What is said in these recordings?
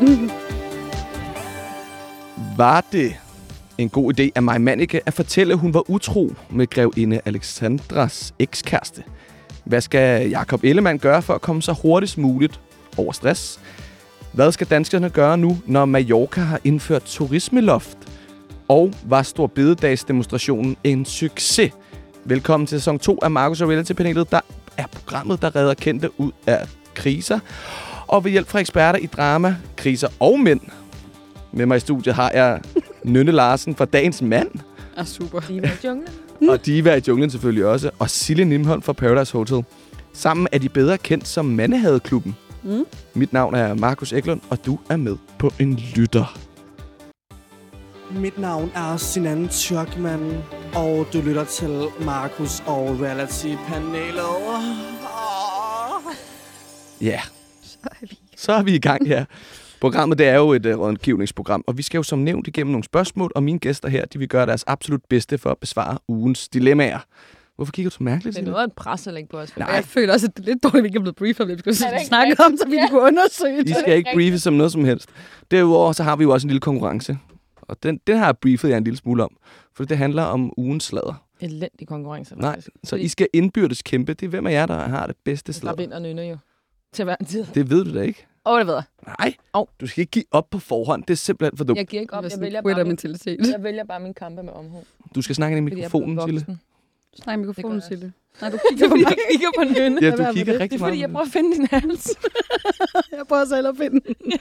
Mhm. Var det en god idé af mig, Mannike, at fortælle, at hun var utro med grevinde Alexandras ekskæreste? Hvad skal Jakob Ellemann gøre for at komme så hurtigst muligt over stress? Hvad skal danskerne gøre nu, når Mallorca har indført turismeloft? Og var Stor Bededagsdemonstrationen en succes? Velkommen til sæson 2 af Markus og Reality-panelet, der er programmet, der redder kendte ud af kriser. Og ved hjælp fra eksperter i drama, kriser og mænd. Med mig i studiet har jeg Nynne Larsen fra Dagens Mand. Ah, super. Diva i junglen. Og Diva i junglen selvfølgelig også. Og Silje Nimholm fra Paradise Hotel. Sammen er de bedre kendt som Mandehadeklubben. Mm. Mit navn er Markus Eklund, og du er med på en lytter. Mit navn er Sinan Tjørkman, og du lytter til Markus og Reality-panelet. Ja, yeah. Så er vi i gang her. Programmet det er jo et uh, rådgivningsprogram, og vi skal jo som nævnt igennem nogle spørgsmål, og mine gæster her, de vil gøre deres absolut bedste for at besvare ugens dilemmaer. Hvorfor kigger du så mærkeligt? Det er Signe? noget af et pres at lægge på os. Nej. Jeg føler også, at det er lidt dårligt, at vi ikke er blevet briefet, om det vi Er skulle ikke snakke om, så vi Ja. kunne undersøge I det. skal ikke briefe som noget som helst. Derudover så har vi jo også en lille konkurrence. Og den, den har jeg briefet jer en lille smule om. For det handler om ugens sladder. Elendig konkurrence, Nej, faktisk. så Fordi I skal indbyrdes kæmpe. Det er hvem af jer, der har det bedste Der sladder. vinder Nynne jo. Til hver en tid. Det ved du da ikke. Åh, oh, det ved jeg. Nej, Au. du skal ikke give op på forhånd. Det er simpelthen for dumt. Jeg giver ikke op. Jeg Jeg vælger, bare min, mentalitet. jeg vælger bare min kampe med omhu. Du skal snakke ind i mikrofonen, Sille. voksen. Snak i Det mikrofonen, Silje. Nej, du Det kigger er på fordi, mig. jeg kigger på Nynne. Ja, du kigger det. Det rigtig er fordi, jeg meget. prøver at finde din hals. Jeg prøver selv at finde den.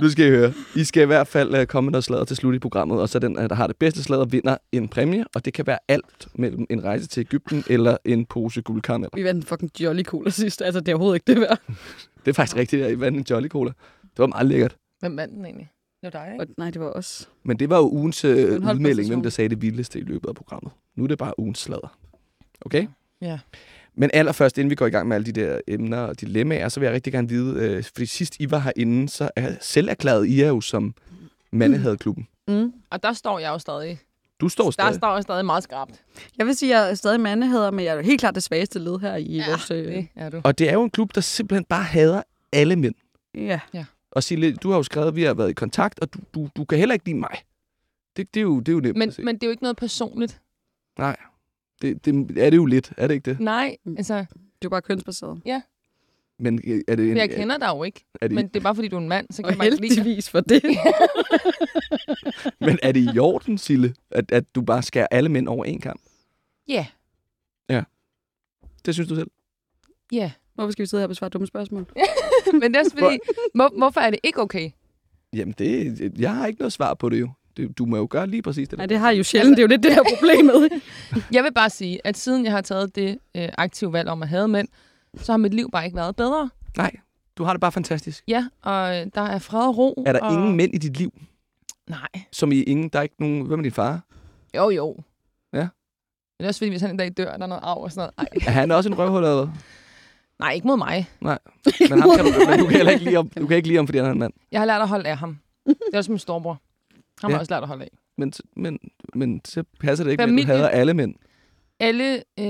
Nu skal I høre. I skal i hvert fald uh, komme med noget sladder til slut i programmet, og så den, uh, der har det bedste sladder, vinder en præmie, og det kan være alt mellem en rejse til Ægypten eller en pose guldkaramel. Vi vandt en fucking jolly cola sidst. Altså, det er overhovedet ikke det værd. Det er faktisk rigtigt, at I vandt en Jolly Cola. Det var meget lækkert. Hvem vandt den egentlig? Det var dig, ikke? Og, nej, det var os. Men det var jo ugens en holdpræstation. udmelding, hvem der sagde det vildeste i løbet af programmet. Nu er det bare ugens sladder. Okay? Ja. Men allerførst, inden vi går i gang med alle de der emner og dilemmaer, så vil jeg rigtig gerne vide, øh, fordi sidst I var herinde, så er selv erklæret I er jo som mandehadeklubben. Mm. Og der står jeg jo stadig. Du står Der stadig. står jeg stadig meget skrabt. Jeg vil sige, at jeg er stadig mandehader, men jeg er jo helt klart det svageste led her i Ja, vores... Øh, Det er du. Og det er jo en klub, der simpelthen bare hader alle mænd. ja. Og Sille, du har jo skrevet, at vi har været i kontakt, og du, du, du kan heller ikke lide mig. Det, det, er, jo, det er jo nemt Men, at se. men det er jo ikke noget personligt. Nej, det, det, er det jo lidt, er det ikke det? Nej, Mm. altså, Det er jo bare kønsbaseret. Men øh, er det en, jeg kender dig jo ikke. er det, Men det er bare fordi, du er en mand, så kan man ikke lide dig. for det. men er det i orden, Sille, at, at du bare skærer alle mænd over en kamp? Ja, Det synes du selv? ja. Hvorfor skal vi sidde her og besvare dumme spørgsmål? Men det er også fordi, hvor, hvorfor er det ikke okay? Jamen, det, jeg har ikke noget svar på det jo. Du må jo gøre lige præcis det. Nej, der. det har I jo sjældent. Det er jo lidt det her problemet. Jeg vil bare sige, at siden jeg har taget det øh, aktive valg om at have mænd, så har mit liv bare ikke været bedre. Nej, du har det bare fantastisk. Ja, og øh, der er fred og ro. Er der og... ingen mænd i dit liv, Nej. som i ingen... Der er ikke nogen... Hvem er din far? Jo, jo. Ja. Men det er også fordi, hvis han en dag dør, der er noget arv og sådan noget. Ej. Er han også en røvhul eller hvad? Nej, ikke mod mig. Men, ham kan du, men du kan heller ikke lide ham, du kan ikke lide ham, fordi han er en mand. Jeg har lært at holde af ham. Det er også min storebror. Han har Ja. også lært at holde af. Men, men, men så passer det ikke, med, at Familie. du hader alle mænd. Alle øh,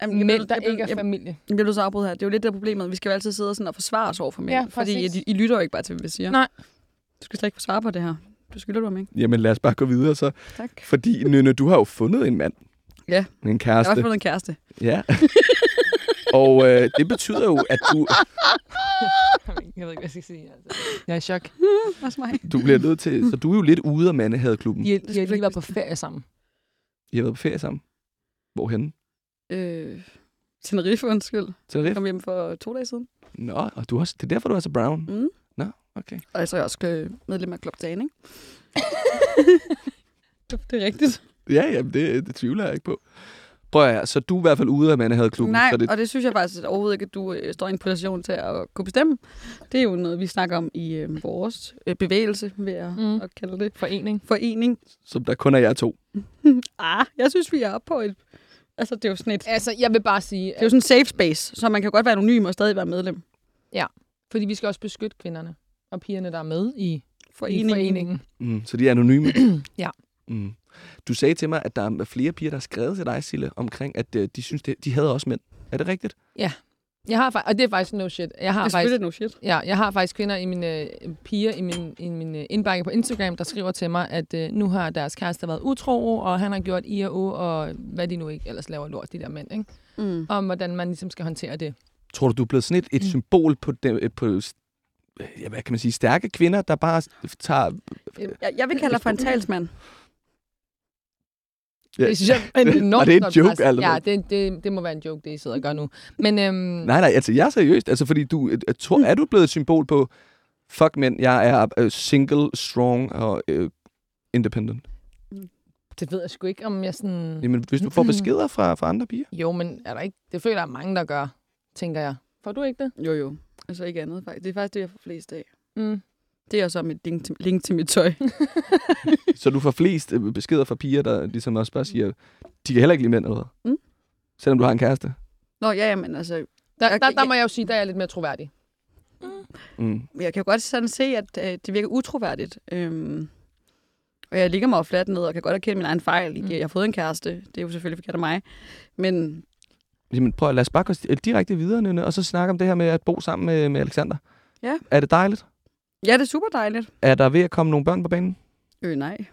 jeg mænd, der ikke er familie. Jeg bliver at afbryde her. Det er jo lidt det problemet. Vi skal jo altid sidde sådan og forsvare os over for mænd. Ja, fordi. I, I, lytter jo ikke bare til, hvad vi siger. Nej. Du skal slet ikke få svare på det her. Du skylder du ham ikke. Jamen lad os bare gå videre så. Tak. Fordi, Nynne, du har jo fundet en mand. Ja. En Jeg har kæreste. også fundet en kæreste. Ja. Og øh, det betyder jo, at du, Jeg ved ikke, hvad jeg skal sige. Altså. Jeg er i chok. Også mig. du bliver nødt til... Så du er jo lidt ude af mandehadeklubben. De, de skal har lige været på ferie sammen. I har været på ferie sammen. Hvorhenne? Øh, Tenerife, undskyld. Jeg Tenerife? kom hjem for to dage siden. Nå, og du også, det er derfor, du er så brown. Mm. Nå, okay. Og så er jeg også medlem af Club Dan, ikke? det er rigtigt. Ja, jamen, det, det tvivler jeg ikke på. Prøv at høre, så du er i hvert fald ude af mandehadeklubben. Nej, så det, og det synes jeg faktisk at overhovedet ikke, at du øh, står i en position til at kunne bestemme. Det er jo noget, vi snakker om i øh, vores øh, bevægelse, ved at, Mm. at kalde det. Forening. Forening. som der kun er jer to. Ah, jeg synes, vi er oppe på et... Altså, det er jo sådan et... Altså, jeg vil bare sige, Det er jo sådan en safe space, så man kan godt være anonym og stadig være medlem. fordi vi skal også beskytte kvinderne og pigerne, der er med i, i Foreningen. foreningen. Mm, så de er anonyme. Ja. Mm. Du sagde til mig, at der er flere piger, der har skrevet til dig, Sille, omkring, at øh, de synes, det, de hader også mænd. Er det rigtigt? Jeg har, og det er faktisk no shit. Jeg har Det er faktisk, no shit. ja, jeg har faktisk kvinder i mine øh, piger i min, i min øh, indbakke på Instagram, der skriver til mig, at øh, nu har deres kæreste været utro, og han har gjort I og O, og hvad de nu ikke ellers laver lort, de der mænd, ikke? Mm. Om hvordan man ligesom skal håndtere det. Tror du, du er blevet sådan et, et Mm. symbol på, dem, på ja, hvad kan man sige, stærke kvinder, der bare tager... Jeg, jeg vil kalde dig for en talsmand. Ja. Det synes jeg er en enormt Var det en godt joke, eller Ja, det, det, det må være en joke, det I sidder og gør nu. Men øhm, Nej, nej, altså jeg er seriøst. Altså, fordi du, jeg tror, er du blevet et symbol på, fuck mænd, jeg er uh, single, strong og uh, independent. det ved jeg sgu ikke, om jeg sådan... Jamen, hvis du får beskeder fra, fra andre piger. Jo, men er der ikke... Det føler jeg mange, der gør, tænker jeg. Får du ikke det? Jo, jo. Altså ikke andet, faktisk. Det er faktisk det, jeg får flest af. Mm. Det er så mit link til, link til mit tøj. Så du får flest øh, beskeder fra piger, der ligesom også bare siger, de kan heller ikke lide mænd, eller hvad? Mm. Selvom du har en kæreste. Nå, ja, men altså... Der, der, der må jeg jo sige, der er jeg lidt mere troværdig. Mm. Jeg kan jo godt sådan se, at øh, det virker utroværdigt. Øhm, og jeg ligger mig fladt ned, og kan godt erkende min egen fejl. Mm. Mm. Jeg har fået en kæreste. Det er jo selvfølgelig forkert af mig. Men Jamen, prøv at lad os bare gå direkte videre, Nynne, og så snakke om det her med at bo sammen med, med Alexander. Ja. Er det dejligt? Ja, det er super dejligt. Er der ved at komme nogle børn på banen? Øh, nej.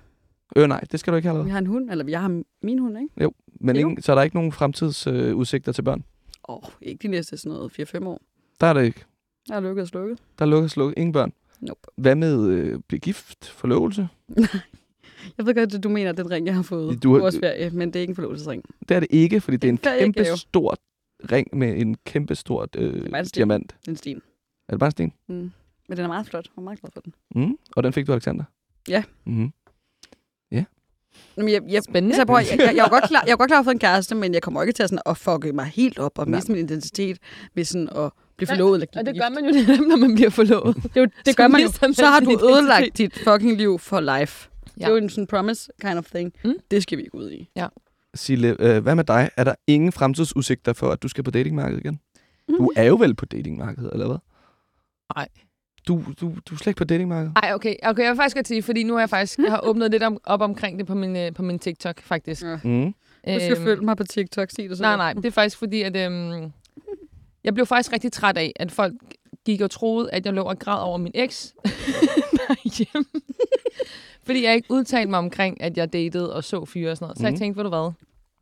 Øh, nej, det skal du ikke have Vi har en hund, eller jeg har min hund, ikke? Men Jo. ingen, så er der ikke nogen fremtidsudsigter øh, til børn? Åh, oh, ikke de næste sådan noget 4-5 år. Der er det ikke. Jeg har lukket og slukket. Der lukker slukket. Ingen børn. Nope. Hvad med øh, blive gift? Forlovelse? Jeg ved godt, at du mener, at den ring, jeg har fået Du har- vores ferie, men det er ikke en forlovelsesring. Det er det ikke, fordi det er en En kæmpe stort ring med en kæmpe stort øh, bare en sten. diamant. Det er en sten. Er det bare en sten? Mm. Men den er meget flot. Jeg er meget glad for den. Mm. Og den fik du, Alexander? Ja. Mm-hmm. Jamen, jeg, jeg, Spændende. Så jeg, prøver, jeg, jeg, jeg, jo godt klar, jeg jo godt klar for en kæreste, men jeg kommer ikke til at, sådan, at fucke mig helt op og miste min identitet ved sådan at blive forlovet. Eller Og det gør man jo netop, når man bliver forlovet. Det, jo, det Så gør man jo. Så har du ødelagt dit fucking liv for life. Ja. Det Ja. er jo en sådan promise kind of thing. Mm. Det skal vi ikke ud i. Sille, øh, hvad med dig? Er der ingen fremtidsudsigter for, at du skal på datingmarkedet igen? Du er jo vel på datingmarkedet, eller hvad? Nej. Du, du, du er slet ikke på datingmarkedet? Ej, okay. okay. Jeg vil faktisk godt sige, fordi nu har jeg faktisk jeg har åbnet lidt om, op omkring det på min, øh, på min TikTok, faktisk. Ja. Mm. Du skal Øhm, følge mig på TikTok, sig det så. Nej, nej. Det er faktisk fordi, at øhm, jeg blev faktisk rigtig træt af, at folk gik og troede, at jeg lå og græd over min eks derhjemme. fordi jeg ikke udtalte mig omkring, at jeg datede og så fyre og sådan noget. Så mm. Jeg tænkte, ved du hvad?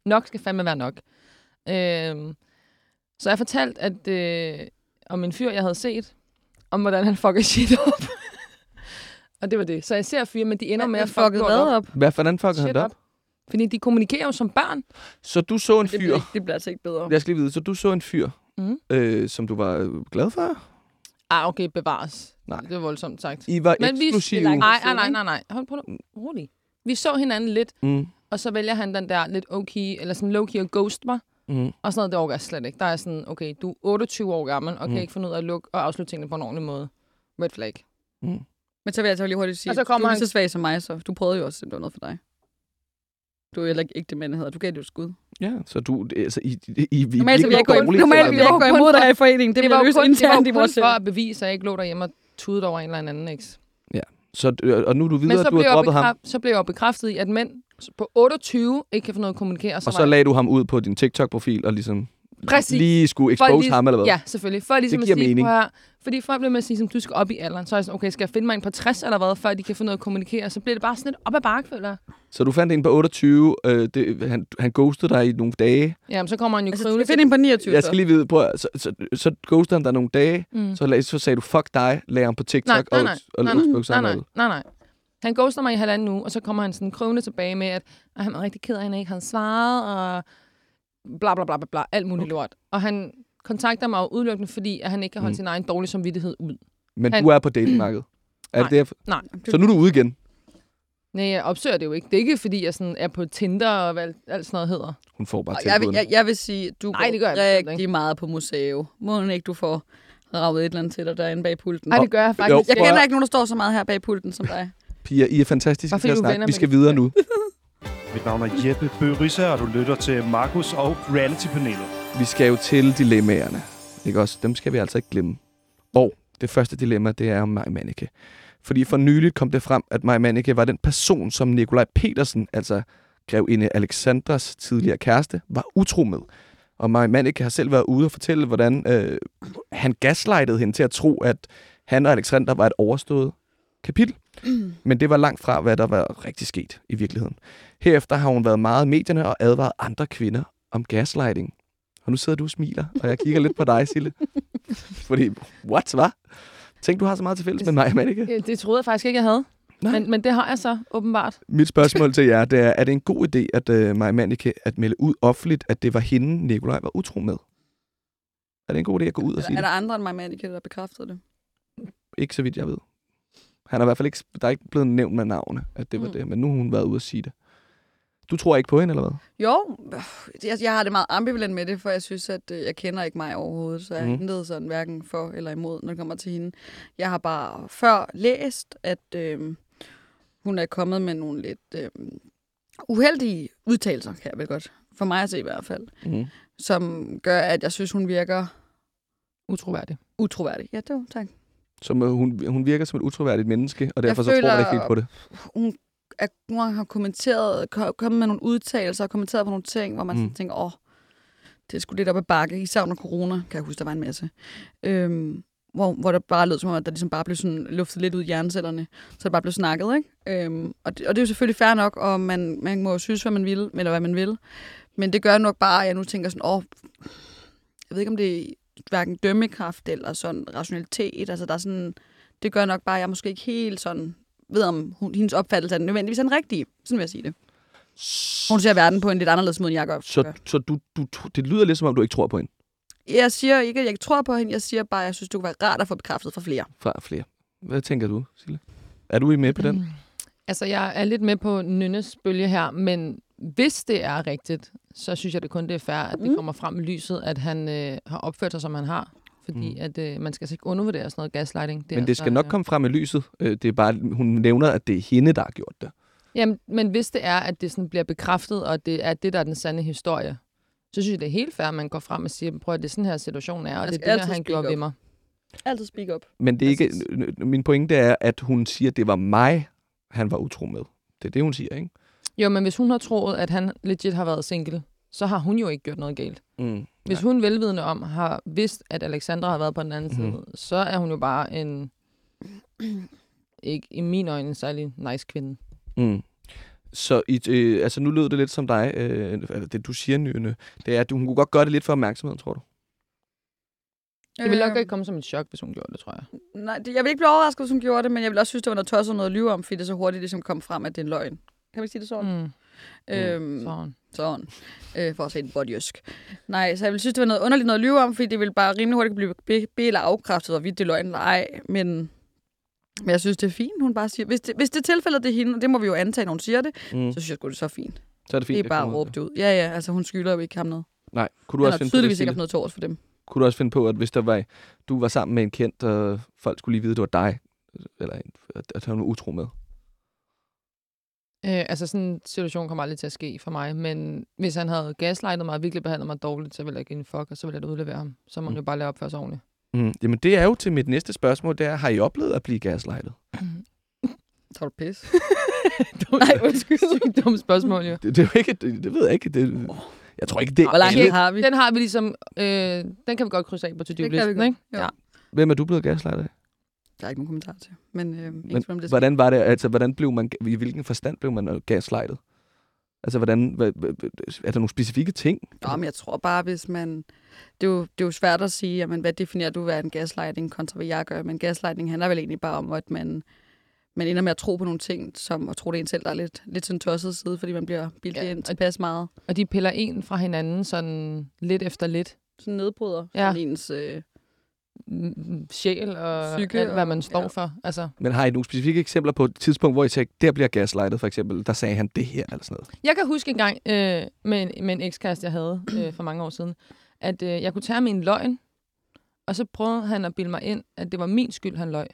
Nok skal fandme være nok. Øhm, så jeg fortalte at, øh, om en fyr, jeg havde set, om hvordan han fucker shit op. og det var det. Så jeg ser fyre, men de ender med at fuck fucket lort hvad op. op? Hvad, hvordan fucker han Shit det op? op. Fordi de kommunikerer jo som børn. Så du så en Det fyr... bliver, ikke, det bliver altså ikke bedre. Jeg skal lige vide, så du så en fyr, Mhm. øh, som du var øh, glad for? Ah, okay, bevares. Nej. Det er voldsomt sagt. I var Men vi- eksklusive? det langt- Nej, nej, ikke? nej, nej. Hold på. Rolig. Vi så hinanden lidt, Mm. og så vælger han den der lidt okay, eller sådan low-key og ghost mig. Mm. Og sådan noget, det overgår jeg slet ikke. Der er sådan, okay, du er 28 år gammel, og kan Mm. ikke finde ud af at lukke og afslutte tingene på en ordentlig måde. Red flag. Mm. Men så vil jeg så lige hurtigt sige, Og så kommer du er han- så svag som mig, så du prøvede jo også, at det var noget for dig. Du er heller ikke ægte mand, hedder. Du gav det jo skud. Ja, så du... Altså, I, I, I, I Normalt så vil jeg ikke gå, normalt jeg ikke gå Det var imod dig i foreningen. Det, Det var jo løst kun, det var kun vores for at bevise, at jeg ikke lå derhjemme og tudede over en eller anden eks. Så, øh, og nu er du videre, at du har droppet ham, så blev jeg jo bekræftet i, at mænd på 28 ikke kan få noget at kommunikere. og så lagde du ham ud på din TikTok-profil og ligesom Præcis. lige skulle expose lige- ham, eller hvad? Ja, selvfølgelig. For ligesom Det at giver sige, mening. at høre, fordi folk bliver med at sige, som du skal op i alderen. Så er jeg sådan, okay, skal jeg finde mig en på 60 eller hvad, før de kan få noget at kommunikere? Så bliver det bare sådan lidt op ad bakke, føler jeg. Så du fandt en på 28, øh, det, han, han ghostede dig i nogle dage. Jamen, så kommer han jo Altså, krivende vi finder en på 29. Jeg skal lige vide, prøv, at- så, så, så ghostede han dig nogle dage, Mm. så, lag, så sagde du, fuck dig, lagde ham på TikTok Nej, nej, og, nej, og, nej, og, nej, og, nej, nej, nej, nej. Han ghoster mig i halvanden uge, og så kommer han sådan krøvende tilbage med, at, at han var rigtig ked af, at han ikke havde svaret, og bla bla bla bla, bla alt muligt okay. lort. Og han kontakter mig jo udelukkende, fordi at han ikke kan holde Mm. sin egen dårlige samvittighed ud. Men Han- du er på datingmarkedet. Er Nej. det? Nej. Så nu er du ude igen. Nej, jeg opsøger det jo ikke. Det er ikke, fordi jeg sådan er på Tinder og hvad alt, sådan noget hedder. Hun får bare Og jeg, vil, tilbudene. jeg, jeg vil sige, du Nej, det gør jeg går rigtig ikke. meget på museum. Må ikke, du får ravet et eller andet til dig derinde bag pulten. Nej, det gør jeg faktisk. Jo, jeg kender ikke nogen, der står så meget her bag pulten som dig. Piger, I er fantastiske til at snakke. Vi skal de- videre nu. Mit navn er Jeppe Bøgerisse, og du lytter til Markus og Reality-panelet. Vi skal jo til dilemmaerne. Ikke også? Dem skal vi altså ikke glemme. Og det første dilemma, det er om Maj Manneke. Fordi for nyligt kom det frem, at Maj Manneke var den person, som Nikolaj Petersen, altså grevinde Alexandras tidligere kæreste, var utro med. Og Maja Manike har selv været ude og fortælle, hvordan øh, han gaslightede hende til at tro, at han og Alexander var et overstået kapitel. Men det var langt fra, hvad der var rigtig sket i virkeligheden. Herefter har hun været meget i medierne og advaret andre kvinder om gaslighting. Og nu sidder du og smiler, og jeg kigger lidt på dig, Sille. Fordi, what, hvad? Tænk, du har så meget til fælles med mig, Manike. Øh, Det troede jeg faktisk ikke, jeg havde. Nej. Men, men det har jeg så, åbenbart. Mit spørgsmål til jer, det er, er det en god idé, at uh, Maja Manike at melde ud offentligt, at det var hende, Nikolaj var utro med? Er det en god idé at gå ud og Er, sige er der det? andre end mig, Manike, der bekræftede det? Ikke så vidt, jeg ved. Han er i hvert fald ikke, der er ikke blevet nævnt med navne, at det var Mm. det, men nu har hun været ude og sige det. Du tror ikke på hende, eller hvad? Jo, jeg, jeg har det meget ambivalent med det, for jeg synes, at øh, jeg kender ikke mig overhovedet, så jeg Mhm. intet sådan hverken for eller imod, når det kommer til hende. Jeg har bare før læst, at øh, hun er kommet med nogle lidt øh, uheldige udtalelser, kan jeg vel godt, for mig at se i hvert fald, Mm. som gør, at jeg synes, hun virker Utroværdig. utroværdig. Ja, det var tak. Som, uh, hun, hun virker som et utroværdigt menneske, og derfor så føler- tror jeg ikke helt på det. Hun at gange har kommenteret, ko- kommet med nogle udtalelser og kommenteret på nogle ting, hvor man Mm. tænker, åh, det sgu lidt op ad bakke, især under corona, kan jeg huske, der var en masse. Øhm, hvor, hvor der bare lød som om, at der ligesom bare blev sådan luftet lidt ud i hjernecellerne, så det bare blev snakket, ikke? Øhm, og, det, og det er jo selvfølgelig fair nok, og man, man må jo synes, hvad man vil, eller hvad man vil. Men det gør nok bare, at jeg nu tænker sådan, åh, jeg ved ikke, om det hverken dømmekraft eller sådan rationalitet, altså der er sådan, det gør nok bare, at jeg måske ikke helt sådan ved, om hun, hendes opfattelse er den nødvendigvis er den rigtige. Sådan vil jeg sige det. Hun ser verden på en lidt anderledes måde, end jeg gør. Så, så du, du, det lyder lidt som om, du ikke tror på hende Jeg siger ikke, at jeg ikke tror på hende. Jeg siger bare, at jeg synes, det kunne være rart at få bekræftet fra flere. fra flere. Hvad tænker du, Sille? Er du i med på den? Mm. Altså, jeg er lidt med på Nynnes bølge her, men hvis det er rigtigt, så synes jeg det kun, det er fair, at det Mm. kommer frem i lyset, at han øh, har opført sig, som han har. Fordi Mm. at øh, man skal altså ikke undervurdere sådan noget gaslighting. Men det altså, skal nok øh, komme frem i lyset. Øh, Det er bare, hun nævner, at det er hende, der har gjort det. Jamen, men hvis det er, at det sådan bliver bekræftet, og det er det, der er den sande historie, så synes jeg, det er helt fair, at man går frem og siger, prøv at det er sådan her situation er, og Man det er det, der han gjorde up. ved mig. Altid speak up. Men det er ikke, min pointe er, at hun siger, at det var mig, han var utro med. Det er det, hun siger, ikke? Jo, men hvis hun har troet, at han legit har været single, så har hun jo ikke gjort noget galt. Mm. Hvis hun velvidende om har vidst, at Alexandra har været på den anden Mhm. side, så er hun jo bare en, ikke i mine øjne, en særlig nice kvinde. Mm. Så i, øh, altså, nu lød det lidt som dig, øh, det du siger, Nyne, det er, at du, hun kunne godt gøre det lidt for opmærksomheden, tror du? Det ville nok Øhm, ikke komme som et chok, hvis hun gjorde det, tror jeg. Nej, det, jeg vil ikke blive overrasket, hvis hun gjorde det, men jeg vil også synes, det var noget tosset noget at lyve om, fordi det så hurtigt ligesom kom frem, at det er en løgn. Kan vi sige det sådan? Mm. Øhm, Sådan. Sådan. Øh, for at se en botjysk. Nej, så jeg vil synes, det var noget underligt noget at lyve om, fordi det ville bare rimelig hurtigt blive be, be eller afkræftet, hvorvidt det løgn eller ej. Men, men jeg synes, det er fint, hun bare siger. Hvis det, hvis det er tilfældet, det er hende, og det må vi jo antage, når hun siger det, Mm. så synes jeg sgu, det er så fint. Så er det fint. det er bare at ud. råbe det ud. Ja, ja, altså hun skylder jo ikke ham noget. Nej, kunne du Han også har finde på det, tydeligvis ikke Sille? haft noget til års for dem. Kunne du også finde på, at hvis der var, du var sammen med en kendt, og folk skulle lige vide, at det var dig, eller en, at, at han var utro med? Øh, altså sådan en situation kommer aldrig til at ske for mig, men hvis han havde gaslightet mig og virkelig behandlet mig dårligt, så ville jeg give en fuck, og så ville jeg da udlevere ham. Så må Mm. han jo bare lade opføre sig ordentligt. Mm. Jamen, det er jo til mit næste spørgsmål, det er, har I oplevet at blive gaslightet? Tror du pis? Nej, undskyld. Sygt dumt spørgsmål, jo. Det, det, er jo ikke, det, det ved jeg ikke. Det, jeg tror ikke, det Hvor er tid har vi? Den har vi ligesom, øh, den kan vi godt krydse af på to-do-listen, ikke? Jo. Ja. Hvem er du blevet gaslightet af? Der er ikke nogen kommentar til. Men, øh, Men det hvordan var det, altså, hvordan blev man, i hvilken forstand blev man øh, gaslightet? Altså, hvordan, hvad, hvad, er der nogle specifikke ting? Nå, men jeg tror bare, hvis man... Det er jo, det er jo svært at sige, jamen, hvad definerer du ved en gaslighting kontra hvad jeg gør? Men gaslighting handler vel egentlig bare om, at man, man ender med at tro på nogle ting, som at tro det er en selv, der er lidt, lidt sådan tosset side, fordi man bliver bildet Ja, ind og- tilpas meget. Og de piller en fra hinanden sådan lidt efter lidt. Sådan nedbryder Ja. ens... Øh, Sjæl og Psyke alt, hvad man står ja. for. Altså, Men har I nogle specifikke eksempler på et tidspunkt, hvor I tænkte, der bliver gaslightet, for eksempel? Der sagde han det her, eller sådan noget. Jeg kan huske en gang øh, med, en, med en ekskæreste, jeg havde øh, for mange år siden, at øh, jeg kunne tage min løgn, og så prøvede han at bilde mig ind, at det var min skyld, han løg.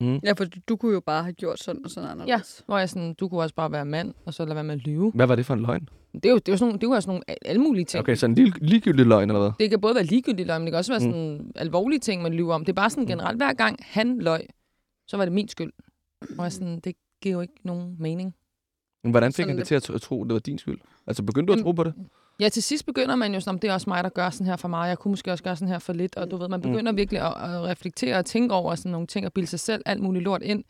Ja, for du, du kunne jo bare have gjort sådan og sådan anderledes. Hvor jeg sådan, du kunne også bare være mand, og så lade være med at lyve. Hvad var det for en løgn? Det er jo, det er jo sådan, nogle- det er jo også nogle al- alle mulige ting. Okay, så en lille, ligegyldig løgn, eller hvad? Det kan både være ligegyldigt løgn, men det kan også være Mm. sådan mm. alvorlige ting, man lyver om. Det er bare sådan generelt, hver gang han løg, så var det min skyld. Og jeg sådan, det giver jo ikke nogen mening. Men hvordan fik Sådan han det lidt- til at tro, at det var din skyld? Altså, begyndte du at tro på det? Ja, til sidst begynder man jo sådan, det er også mig, der gør sådan her for meget. Jeg kunne måske også gøre sådan her for lidt. Og du ved, man begynder mm. virkelig at, at reflektere og tænke over sådan nogle ting og bilde sig selv alt muligt lort ind.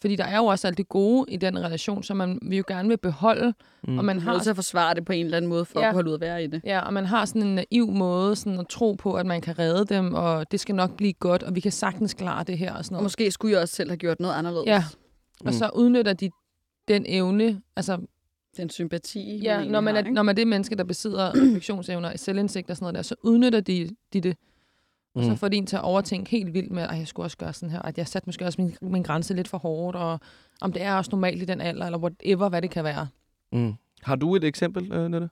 Fordi der er jo også alt det gode i den relation, som man vil jo gerne vil beholde. Mm. Og man har til at forsvare det på en eller anden måde, for Ja. at holde ud at være i det. Ja, og man har sådan en naiv måde sådan at tro på, at man kan redde dem, og det skal nok blive godt, og vi kan sagtens klare det her og sådan Og noget. måske skulle jeg også selv have gjort noget anderledes. Ja. Og så udnytter de den evne, altså Den sympati, ja, man når man, har, er, når man er det menneske, der besidder refleksionsevner og selvindsigt og sådan noget der, så udnytter de, de det. Og så Mm. får de en til at overtænke helt vildt med, at jeg skulle også gøre sådan her, at jeg satte måske også min, min grænse lidt for hårdt, og om det er også normalt i den alder, eller whatever, hvad det kan være. Mm. Har du et eksempel, øh, Nette?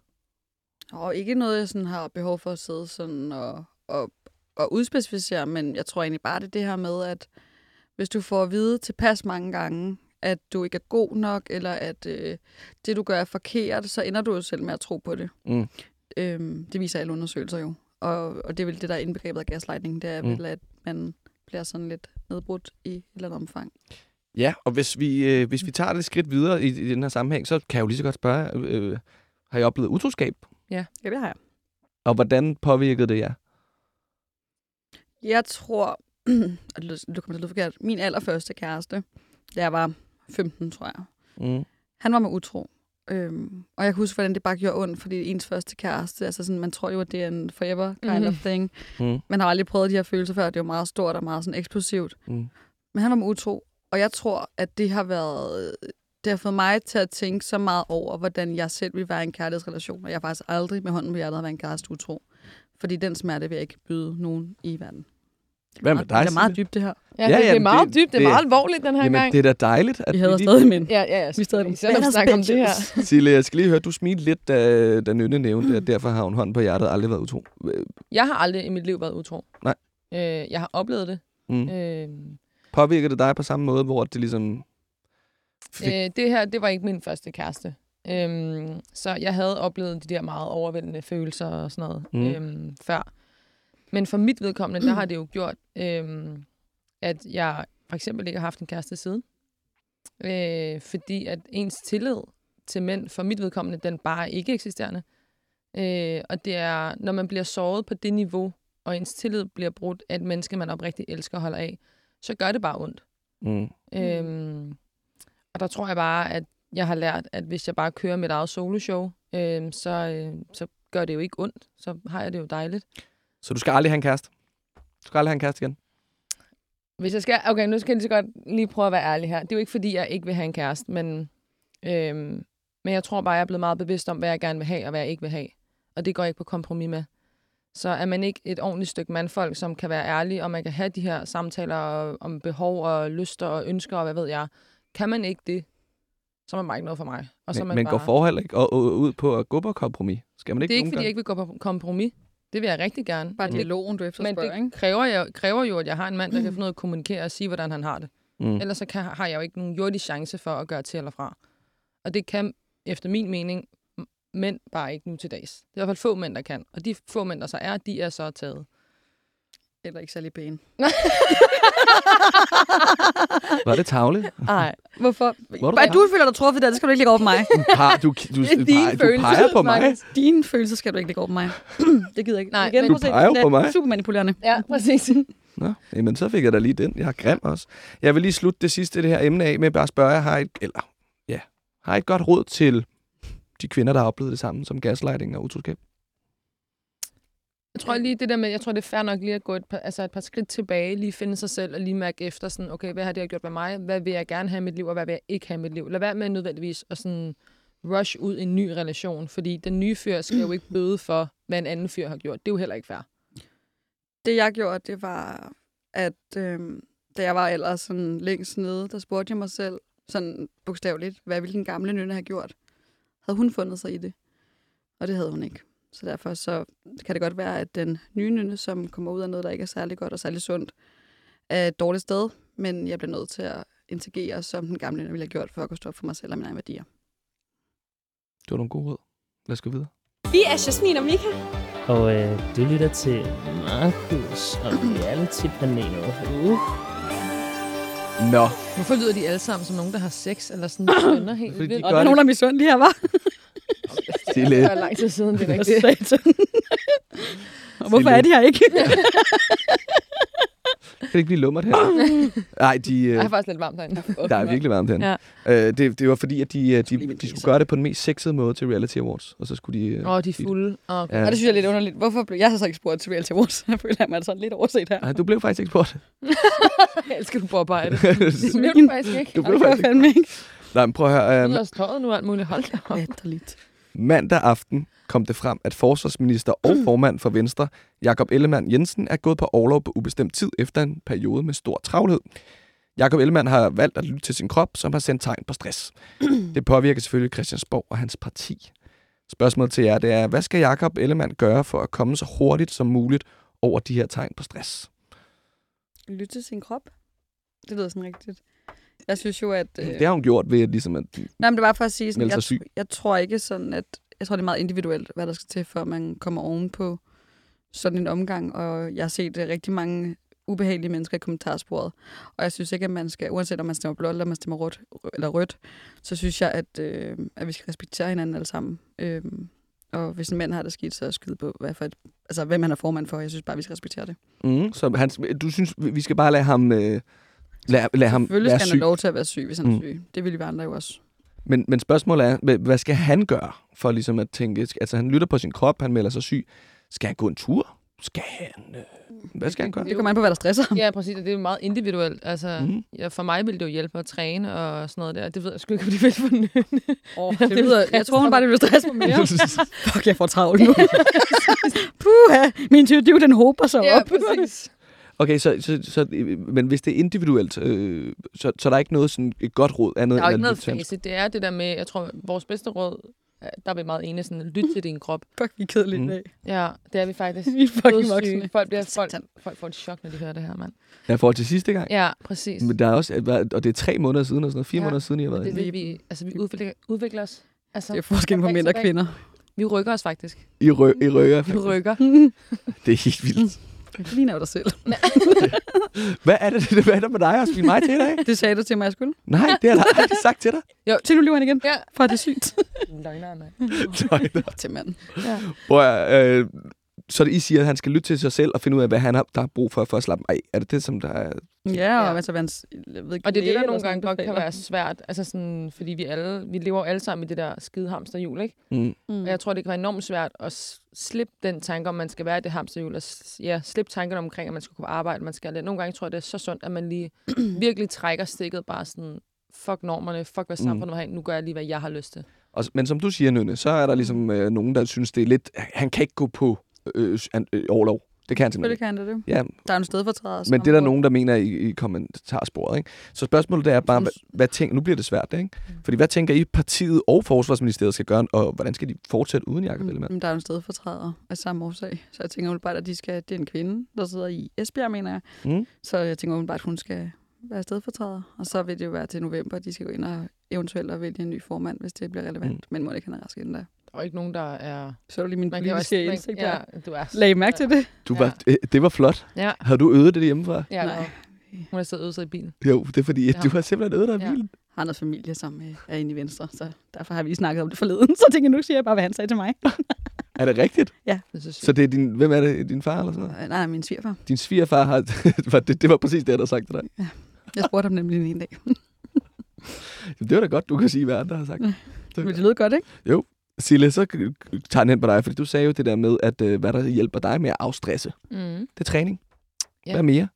Og ikke noget, jeg sådan har behov for at sidde sådan og, og, og udspecificere, men jeg tror egentlig bare, det er det her med, at hvis du får at vide tilpas mange gange, at du ikke er god nok, eller at øh, det, du gør, er forkert, så ender du jo selv med at tro på det. Mm. Øhm, det viser alle undersøgelser jo. Og, og det er vel det, der er indbegrebet af gaslighting, det er Mm. vel, at man bliver sådan lidt nedbrudt i et eller andet omfang. Ja, og hvis vi, øh, hvis vi tager det et skridt videre i, i den her sammenhæng, så kan jeg jo lige så godt spørge, øh, har I oplevet utroskab? Ja, det har jeg. Og hvordan påvirkede det jer? Jeg tror, og det kommer til at lyde forkert, min allerførste kæreste, da jeg var 15, tror jeg, Mm. han var med utro. Øhm, og jeg kan huske, hvordan det bare gjorde ondt, fordi ens første kæreste, altså sådan, man tror jo, at det er en forever kind Mhm. of thing. Mm. Man har aldrig prøvet de her følelser før, det er jo meget stort og meget sådan eksplosivt. Mm. Men han var med utro, og jeg tror, at det har været, det har fået mig til at tænke så meget over, hvordan jeg selv vil være i en kærlighedsrelation, og jeg har faktisk aldrig med hånden på hjertet har været en kæreste utro. Fordi den smerte vil jeg ikke byde nogen i verden. Hvad med dig, Det er meget dybt, det her. Ja, Ja, det, det er meget det- dybt, det er det- meget alvorligt den her Jamen, gang. det er da dejligt. At Vi hader lige- stadig mænd. Ja, ja, ja. Vi stadig Især når vi snakker om det her. Sille, jeg skal lige høre, du smilte lidt, da, da Nynne nævnte, at derfor har hun hånden på hjertet aldrig været utro. Jeg har aldrig i mit liv været utro. Nej. Øh, jeg har oplevet det. Mm. Øh, Påvirker det dig på samme måde, hvor det ligesom... Fik... øh, det her, det var ikke min første kæreste. Øhm, så jeg havde oplevet de der meget overvældende følelser og sådan noget Mm. øhm, før. Men for mit vedkommende, der har det jo gjort, øhm, at jeg for eksempel ikke har haft en kæreste siden. Øh, fordi at ens tillid til mænd, for mit vedkommende, den bare er ikke eksisterende. Øh, og det er, når man bliver såret på det niveau, og ens tillid bliver brudt af et menneske, man oprigtigt elsker og holder af, så gør det bare ondt. Mm. Øhm, og der tror jeg bare, at jeg har lært, at hvis jeg bare kører mit eget soloshow, øhm, så, øh, så gør det jo ikke ondt. Så har jeg det jo dejligt. Så du skal aldrig have en kæreste? Du skal aldrig have en kæreste igen? Hvis jeg skal, okay, nu skal jeg lige så godt lige prøve at være ærlig her. Det er jo ikke, fordi jeg ikke vil have en kæreste, men, øhm, men jeg tror bare, jeg er blevet meget bevidst om, hvad jeg gerne vil have, og hvad jeg ikke vil have. Og det går jeg ikke på kompromis med. Så er man ikke et ordentligt stykke mandfolk, som kan være ærlig, og man kan have de her samtaler om behov og lyster og ønsker, og hvad ved jeg. Kan man ikke det, så er man bare ikke noget for mig. Og så Men, man men bare... går forhold ikke og, og, ud på at gå på kompromis? Skal man ikke Det er ikke, fordi jeg gange? ikke vil gå på kompromis. Det vil jeg rigtig gerne. Bare Men- dialogen, du Men efterspørger, det ikke? kræver, jeg, kræver jo, at jeg har en mand, der kan finde ud af at kommunikere og sige, hvordan han har det. Mm. Ellers så kan, har jeg jo ikke nogen jordisk chance for at gøre til eller fra. Og det kan, efter min mening, mænd bare ikke nu til dags. Det er i hvert fald få mænd, der kan. Og de få mænd, der så er, de er så taget. Eller ikke særlig pæne. Var det tavligt? Nej. Hvorfor? Hvor er du du føler dig truffet der, det skal du ikke lægge over på mig. Du, par, du, du, er du, dine peger, du følelser, peger på mig. Dine følelser skal du ikke lægge over på mig. det gider jeg ikke. Nej, Igen, men- Du peger er på mig. Super manipulerende. Ja, præcis. Nå, jamen så fik jeg da lige den. Jeg er grim også. Jeg vil lige slutte det sidste af det her emne af med bare at spørge har et, eller, ja, har et godt råd til de kvinder, der har oplevet det samme som gaslighting og utroskab? Jeg tror lige det der med, jeg tror det er fair nok lige at gå et par, altså et par skridt tilbage, lige finde sig selv og lige mærke efter sådan, okay, hvad har det her gjort med mig? Hvad vil jeg gerne have i mit liv, og hvad vil jeg ikke have i mit liv? Lad være med nødvendigvis at sådan rush ud i en ny relation, fordi den nye fyr skal jo ikke bøde for, hvad en anden fyr har gjort. Det er jo heller ikke fair. Det jeg gjorde, det var, at øhm, da jeg var ellers sådan længst nede, der spurgte jeg mig selv, sådan bogstaveligt, hvad ville den gamle nynne have gjort? Havde hun fundet sig i det? Og det havde hun ikke. Så derfor så kan det godt være, at den nye nynne, som kommer ud af noget, der ikke er særlig godt og særlig sundt, er et dårligt sted, men jeg bliver nødt til at interagere, som den gamle ville have gjort, for at kunne stå op for mig selv og mine egne værdier. Det var nogle gode råd. Lad os gå videre. Vi er Jasmin og Mika. Og øh, du lytter til Markus og Reality-panelet. Uh. Nå, Hvorfor lyder de alle sammen som nogen, der har sex, eller sådan sønner helt Fordi de vildt? Og der er nogen, der er misundelige her, var. Det var lang tid siden, det er rigtigt. Og hvorfor er de her ikke? Kan det ikke blive lummert her? Nej, de, Jeg øh, er faktisk lidt varmt herinde. der er virkelig varmt herinde. Ja. Øh, det, det var fordi, at de, øh, de, de skulle gøre det på den mest sexede måde til Reality Awards. Og så skulle de... Øh, Åh, oh, de er fulde. Okay. Ja. Og det synes jeg er lidt underligt. Hvorfor blev jeg så ikke spurgt til Reality Awards? Jeg føler, at man er sådan lidt overset her. Nej, du blev faktisk ikke spurgt. Jeg elsker, du påarbejde. du Det blev du faktisk ikke. Du blev det faktisk ikke. Nej, men prøv at høre. Du Øh, har stået nu alt muligt. Hold da op. Latterligt. Mandag aften kom det frem, at forsvarsminister og formand for Venstre, Jakob Ellemann Jensen, er gået på overlov på ubestemt tid efter en periode med stor travlhed. Jakob Ellemann har valgt at lytte til sin krop, som har sendt tegn på stress. Det påvirker selvfølgelig Christiansborg og hans parti. Spørgsmålet til jer, det er, hvad skal Jakob Ellemann gøre for at komme så hurtigt som muligt over de her tegn på stress? Lytte til sin krop. Det lyder sådan rigtigt. Jeg synes jo, at... Øh, Det har hun gjort ved at ligesom at... Nej, men det var for at sige, sådan, jeg, syg. jeg tror ikke sådan, at... Jeg tror, det er meget individuelt, hvad der skal til, at man kommer oven på sådan en omgang. Og jeg har set uh, rigtig mange ubehagelige mennesker i kommentarsporet. Og jeg synes ikke, at man skal, uanset om man stemmer blåt eller man stemmer rødt, eller rødt, så synes jeg, at, øh, at vi skal respektere hinanden alle sammen. Øh, og hvis en mand har det skidt, så skyde på, hvad for et, altså, hvem han er formand for. Jeg synes bare, vi skal respektere det. Mm, så han, du synes, vi skal bare lade ham... Øh, lade, lade ham Selvfølgelig være skal han have lov til at være syg, hvis han er Mm. syg. Det vil vi andre jo også. Men, men spørgsmålet er, hvad- skal han gøre for ligesom at tænke... Altså, han lytter på sin krop, han melder sig syg. Skal han gå en tur? Skal han... Øh, hvad skal han gøre? Det kommer an på, hvad der stresser ham. Ja, præcis. Det er jo meget individuelt. Altså, mm. ja, for mig ville det jo hjælpe at træne og sådan noget der. Det ved jeg sgu ikke, om de vil for nøgne. Oh, det det lyder, jeg tror, hun bare, det vil stresse mig mere. Fuck, jeg får travlt nu. Puha, min tyvdiv, den håber sig ja, op. præcis. Okay, så, så, så, men hvis det er individuelt, øh, så, så er der ikke noget sådan et godt råd andet Der er end ikke noget facit. Det er det der med, jeg tror, vores bedste råd, øh, der er vi meget enige, sådan, lyt til din krop. Fuck, vi er kedelige Mm. dag. Ja, det er vi faktisk. Vi er fucking voksne. Folk, bliver, folk, folk får et chok, når de hører det her, mand. Ja, forhold til sidste gang. Ja, præcis. Men der er også, og det er tre måneder siden, og sådan noget, fire Ja, måneder siden, I har været det er det, vi, altså, vi udvikler, udvikler os. Altså, Det er forskellen på mænd og kvinder. Vi rykker os faktisk. I, ry, I rykker. Vi rykker. Det er helt vildt. Det ligner jo dig selv. Hvad er det, det hvad er der med dig og spille mig til i dag? Det sagde du til mig, jeg skulle. Nej, det har jeg aldrig sagt til dig. Til nu lever han igen, Ja. for det er sygt. Løgner, mand. Tøjler. til mand. Ja. At, øh, så det I siger, at han skal lytte til sig selv og finde ud af, hvad han har, der har brug for, for at slappe af. Er det det, som der er... Ja, og Ja. altså, jeg ved ikke, Og det er det, der nogle gange godt kan være svært. Altså sådan, fordi vi alle, vi lever alle sammen i det der skide hamsterhjul, ikke? Mm. Mm. Og jeg tror, det kan være enormt svært at slippe den tanke, om man skal være i det hamsterhjul, og ja, slippe tankerne omkring, at man skal kunne arbejde, man skal. Nogle gange tror jeg, det er så sundt, at man lige virkelig trækker stikket, bare sådan, fuck normerne, fuck hvad samfundet vil have, nu gør jeg lige, hvad jeg har lyst til. Og, men som du siger, Nynne, så er der ligesom øh, nogen, der synes, det er lidt... Han kan ikke gå på øh, øh, øh, overlov. Det kan han simpelthen kan det det. Ja, Der er en stedfortræder. men det er der nogen, der mener i, i kommentarsporet. Ikke? Så spørgsmålet det er bare, hvad, hvad tænker... Nu bliver det svært, ikke? Fordi hvad tænker I, partiet og Forsvarsministeriet skal gøre, og hvordan skal de fortsætte uden Jacob Ellemann? Mm, der er en stedfortræder af samme årsag. Så jeg tænker umiddelbart, at de skal, det er en kvinde, der sidder i Esbjerg, mener jeg. Mm. Så jeg tænker umiddelbart, at hun skal være stedfortræder. Og så vil det jo være til november, at de skal gå ind og eventuelt at vælge en ny formand, hvis det bliver relevant. Mm. Mm. Men må det ikke han er rask inden da. Er ikke nogen, der er... Så er det lige min Man jo politiske også- indsigt ja, du er... Lag I mærke til det? Du Ja. var, det var flot. Ja, Har du øvet det hjemmefra? ja Nej. hun har siddet sig i bilen. Jo, det er fordi, at Ja. du har simpelthen øvet dig Ja. ja. vildt. Han og familie, som øh, er inde i Venstre, så derfor har vi lige snakket om det forleden. Så tænker jeg, nu siger jeg bare, hvad han sagde til mig. Er det rigtigt? Det er så det er din, hvem er det? Din far eller sådan noget? Øh, Nej, min svigerfar. Din svigerfar har... var det, det var præcis det, der har sagt til dig. Jeg spurgte ham nemlig en dag. Det var da godt, du kan sige, hvad andre har sagt. Men det lød godt, ikke? Sille, så tager den hen på dig, fordi du sagde jo det der med, at øh, hvad der hjælper dig med at afstresse. Mm. Det er træning. Ja. Hvad mere?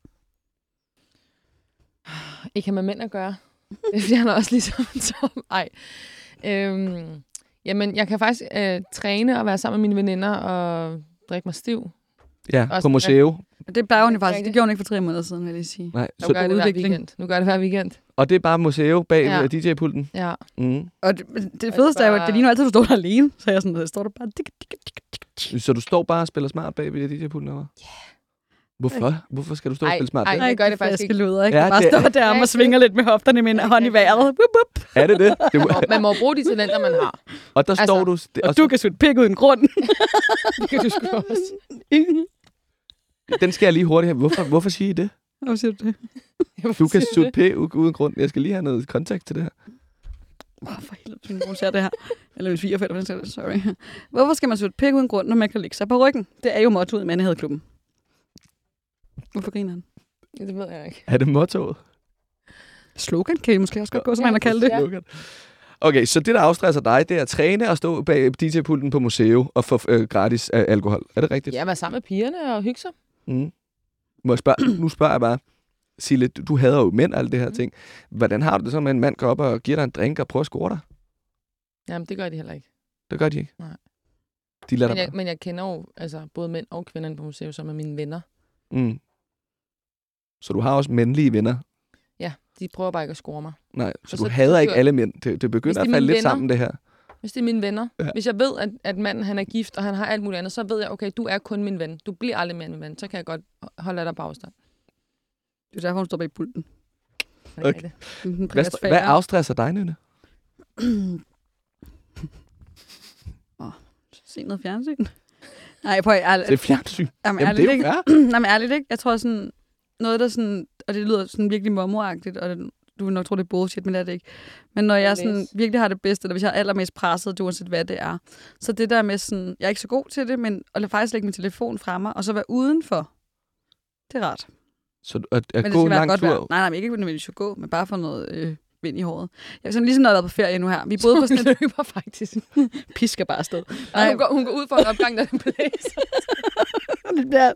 Ikke have med mænd at gøre. Det fjerner også ligesom som... Ej. Øhm, jamen, jeg kan faktisk øh, træne og være sammen med mine veninder og drikke mig stiv. Ja, Også- på museum. Det plejer hun jo faktisk. Det gjorde hun ikke for tre måneder siden, vil jeg lige sige. Nej, Nu så, gør det hver udvikling. weekend. Nu gør jeg det hver weekend. Og det er bare museum bag Ja. ja. DJ-pulten. Ja. Mm. Og det, det fedeste er jo, at det ligner altid, at du står der alene. Så jeg sådan, der står der bare... Dik, dik, dik, dik. Så du står bare og spiller smart bag ved DJ-pulten, eller hvad? Hvorfor? Hvorfor skal du stå og spille smart? ej. der? jeg gør det faktisk ikke. Luder, ikke? Ja, Ja, bare står der og svinger lidt med hofterne med en Ja, hånd i ja, vejret. Wup, wup. Er det det? det må, Man må bruge de talenter, man har. og der Altså, står du... Det, Og du kan sutte pik uden grund. Det kan du sgu også. Den skal jeg lige hurtigt have. Hvorfor, hvorfor sige I det? Hvad siger du det? Du kan sutte p uden grund. Jeg skal lige have noget kontekst til det her. Åh, for helvede, min mor ser det her. Eller min svigerfælder, for skyld, sorry. Hvorfor skal man sutte pik uden grund, når man kan ligge sig på ryggen? Det er jo mottoet i Mandehedklubben. Hvorfor griner han? Det ved jeg ikke. Er det mottoet? Slogan kan I måske også godt gå, som man har kaldt det. Slogan. Okay, så det, der afstresser dig, det er at træne og stå bag DJ-pulten på museet og få øh, gratis øh, alkohol. Er det rigtigt? Ja, være sammen med pigerne og hygge sig. Mm. Må jeg spørge, nu spørger jeg bare, Sille, du, du hader jo mænd og alle det her Mm. ting. Hvordan har du det så, med en mand går op og giver dig en drink og prøver at score dig? Jamen, det gør de heller ikke. Det gør de ikke. Nej. De lader Men jeg, men jeg kender jo altså, både mænd og kvinder inde på museet, som er mine venner. Mm. Så du har også mandlige venner? Ja, de prøver bare ikke at score mig. Nej, så Og du så- hader så ikke alle mænd. Det, det begynder at de er falde lidt venner. sammen, det her. Hvis det er mine venner. Ja. Hvis jeg ved, at, at manden han er gift, og han har alt muligt andet, så ved jeg, okay, du er kun min ven. Du bliver aldrig mere min ven. Så kan jeg godt holde dig på afstand. Det er derfor, hun står bag pulten. Det Okay. Den Hvad, hvad afstresser dig, Nynne? Åh, Se noget fjernsyn. Nej, prøv at Det er fjernsyn. Jamen, Jamen, det ærligt, er ikke? jo fair. Nej, men ærligt ikke. Jeg tror sådan, noget der sådan, og det lyder sådan virkelig mormoragtigt, og det, du vil nok tro, det er bullshit, men det er det ikke. Men når jeg sådan virkelig har det bedste, eller hvis jeg er allermest presset, det uanset hvad det er, så det der med sådan, jeg er ikke så god til det, men at faktisk lægge min telefon fra mig, og så være udenfor, det er rart. Så at, at Men det gå skal en lang godt tur. vejr. Nej, nej, men ikke nødvendigvis at gå, men bare for noget øh, vind i håret. Jeg er sådan, ligesom når jeg har været på ferie nu her. Vi boede på sådan et løber faktisk. pisker bare afsted. Nej, hun, går, hun går ud for en opgang, der er blæser. det.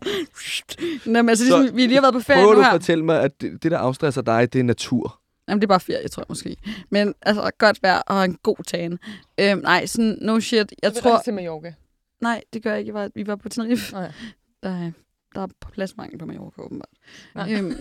Nå, men altså, ligesom, Så vi lige har været på ferie Prøver nu du her. at fortælle mig, at det, det, der afstresser dig, det er natur? Jamen, det er bare ferie, tror jeg måske. Men altså, godt vejr og en god tan. Øhm, nej, sådan no shit. Jeg tror... til Mallorca. Nej, det gør jeg ikke. Jeg var, vi var på Tenerife. Nå ja. Der, er- der er pladsmangel på Mallorca, åbenbart. Nej. Øhm,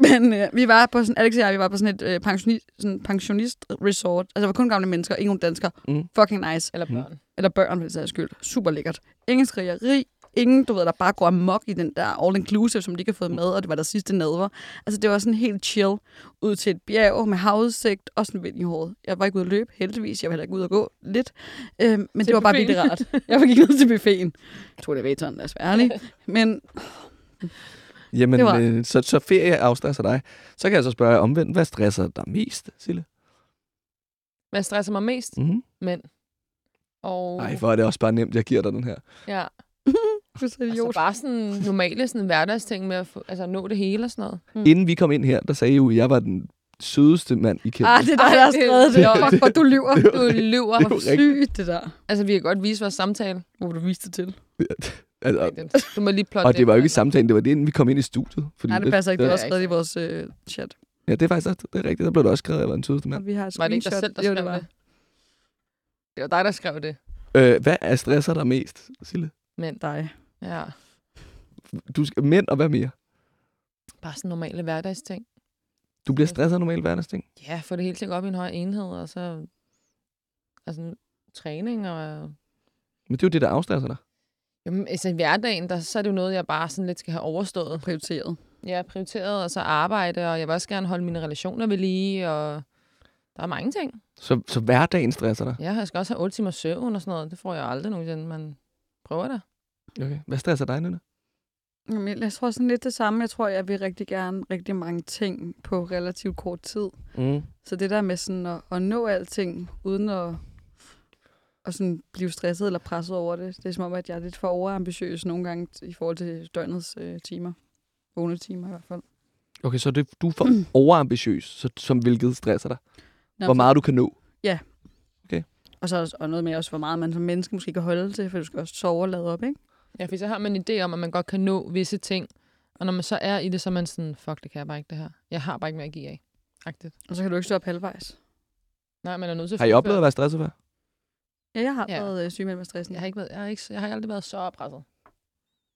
men øh, vi var på sådan, Alex og jeg, vi var på sådan et øh, pensionist, sådan pensionist resort. Altså, der var kun gamle mennesker, ingen danskere. Mm. Fucking nice. Eller Mm. børn. Eller børn, for det sags skyld. Super lækkert. Ingen skrigeri. Ingen, du ved, der bare går amok i den der all-inclusive, som de ikke har fået med, og det var der sidste nadver. Altså, det var sådan helt chill ud til et bjerg med havudsigt og sådan vind i håret. Jeg var ikke ude at løbe, heldigvis. Jeg var heller ikke ude at gå lidt. Øhm, men Til det var bare buffeten. virkelig rart. Jeg gik ned til buffeten. Jeg tog det ved, lad os være ærlig. Men Jamen, Det var- øh, så, så ferie afstresser dig. Så kan jeg så spørge omvendt, hvad stresser dig mest, Sille? Hvad stresser mig mest? Mm-hmm. Mænd. Og Ej, hvor er det også bare nemt, jeg giver dig den her. ja, du er så altså idiot. bare sådan normale sådan hverdagsting med at få, altså, nå det hele og sådan noget. Mm. Inden vi kom ind her, der sagde I jo, at jeg var den sødeste mand, I kendte. Ah, det er dig, der har det- skrevet det. det- Fuck, hvor du lyver. det var Du lyver. Det jo sygt, det der. Altså, vi kan godt vise vores samtale. Hvor du vise det til? altså, Du må lige plotte og det var jo ikke samtalen, det var det, inden vi kom ind i studiet. Fordi Nej, det passer ikke. Det det er også skrevet i vores øh, chat. Ja, det er faktisk det er rigtigt. Der blev det også skrevet, at jeg var den sødeste mand. Vi har Var det ikke dig selv, der Jo, skrev det var. det? Det var dig, der skrev det. Øh, hvad er stresser dig mest, Sille? Men Dig. Ja, Du skal, mænd og hvad mere? bare sådan normale hverdagsting. Du bliver stresset af normale hverdagsting. Ja, få det helt sikkert op i en høj enhed, og så altså, træning og... Men det er jo det, der afstresser dig. Jamen, altså i hverdagen, der, så er det jo noget, jeg bare sådan lidt skal have overstået. Prioriteret. Jeg er prioriteret, og så arbejde, og jeg vil også gerne holde mine relationer ved lige, og der er mange ting. Så, så hverdagen stresser dig. Ja, jeg skal også have 8 timer søvn og sådan noget. Det får jeg aldrig nogensinde, men prøver det. Okay. Hvad stresser dig, Nynne? Jamen, jeg- tror sådan lidt det samme. Jeg tror, jeg vil rigtig gerne rigtig mange ting på relativt kort tid. Mm. Så det der med sådan at, at nå alting, uden at, at sådan blive stresset eller presset over det, det er som om, at jeg er lidt for overambitiøs nogle gange i forhold til døgnets øh, timer. Vågne timer i hvert fald. Okay, så det, du er for overambitiøs, så, som hvilket stresser dig. Nå, Hvor meget du kan nå. Og så og noget med også, hvor meget man som menneske måske kan holde til, for du skal også sove og lade op, ikke? Ja, for så har man en idé om, at man godt kan nå visse ting. Og når man så er i det, så er man sådan, fuck, det kan jeg bare ikke det her. Jeg har bare ikke mere at give af. Agtigt. Og så kan du ikke stå op halvvejs. Nej, man er nødt til at Har I oplevet at være stresset før? Ja, jeg har Ja. ja. været øh, sygemeldt med stressen. Jeg har, ikke været, jeg, har ikke, jeg har aldrig været så presset.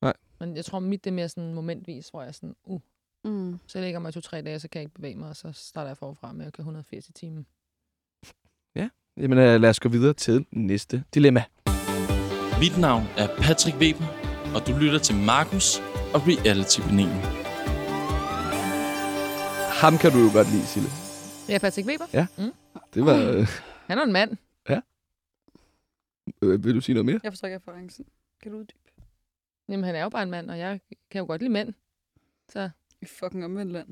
Nej. Men jeg tror, mit det er mere sådan momentvis, hvor jeg er sådan, uh, Mm. så ligger mig to-tre dage, så kan jeg ikke bevæge mig, og så starter jeg forfra med at køre 180 i timen. Jamen øh, lad os gå videre til næste dilemma. Mit navn er Patrick Weber, og du lytter til Markus og Reality-panelen. Ham kan du jo godt lide, Sille. Ja, Patrick Weber. Ja. Det var... Øh, Han er en mand. øh, vil du sige noget mere? Jeg forstår ikke referencen. Kan du uddybe? Jamen, han er jo bare en mand, og jeg kan jo godt lide mænd. Så I fucking omvendt land.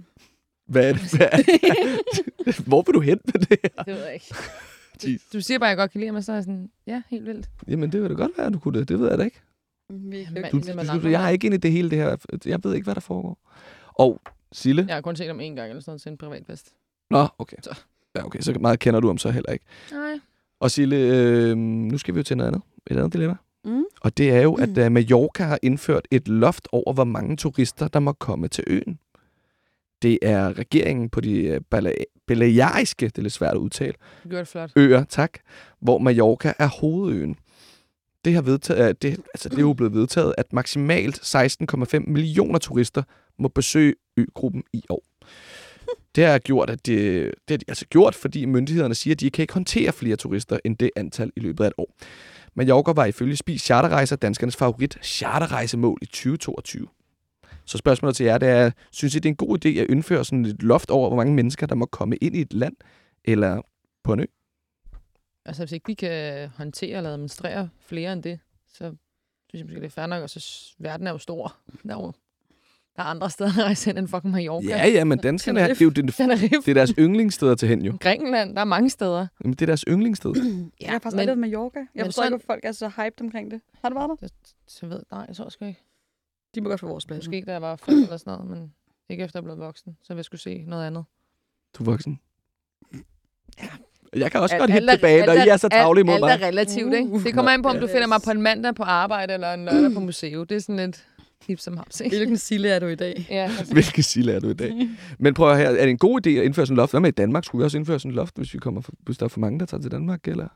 Hvad er det? Hvad er det? Hvor vil du hen med det her? det ved jeg ikke. Præcis. Du siger bare, at jeg godt kan lide ham, og så er jeg sådan, ja, helt vildt. Jamen, det vil da godt være, at du kunne det. Det ved jeg da ikke. Vi er. Du, du, anden jeg har mand. ikke ind i det hele det her. Jeg ved ikke, hvad der foregår. Og Sille? Jeg har kun set ham en gang eller sådan noget til en privat fest. Nå, okay. Så. Ja, okay. Så meget kender du ham så heller ikke. Nej. Og Sille, øh, nu skal vi jo til noget andet. Et andet dilemma. Mm. Og det er jo, at uh, Mallorca har indført et loft over, hvor mange turister, der må komme til øen. Det er regeringen på de uh, baleariske, det er lidt svært at udtale, gjorde det flot. øer, tak, hvor Mallorca er hovedøen. Det, har vedtaget, øh, det, altså det er jo blevet vedtaget, at maksimalt 16,5 millioner turister må besøge øgruppen i år. Det har gjort, at det, det har de altså gjort, fordi myndighederne siger, at de kan ikke håndtere flere turister end det antal i løbet af et år. Mallorca var ifølge Spis Charterrejser danskernes favorit charterrejsemål i 2022. Så spørgsmålet til jer, det er, synes I, det er en god idé at indføre sådan et loft over, hvor mange mennesker, der må komme ind i et land, eller på en ø? Altså, hvis ikke de kan håndtere eller administrere flere end det, så synes jeg måske, det er fair nok. Og så verden er jo stor. Der er jo der er andre steder at rejse hen end fucking Mallorca. Ja, ja, men danskerne, er- det er jo det, det er deres yndlingssteder til hen jo. Grækenland, der er mange steder. Jamen, det er deres yndlingssted. Ja, jeg har faktisk aldrig været med Mallorca. Jeg forstår ikke, hvorfor folk er så hyped omkring det. Har du været der? Så jeg ved, nej, jeg tror sgu ikke. De må godt få vores plads. Måske ikke, da jeg var fem eller sådan noget, men ikke efter jeg blev voksen. Så vil jeg skulle se noget andet. Du er voksen. Jeg kan også Alt- godt er- tilbage, når I er så travle imod mig. Alt er relativt, ikke? Det kommer an på, om du finder mig på en mandag på arbejde eller en lørdag på museum. Det er sådan lidt hip som haps, ikke? Hvilken sille er du i dag? Ja, altså, Hvilke sile er du i dag? Men prøv at her, er det en god idé at indføre sådan en loft? Hvad med i Danmark? Skulle vi også indføre sådan en loft, hvis, vi kommer, for- hvis der er for mange, der tager til Danmark? Eller?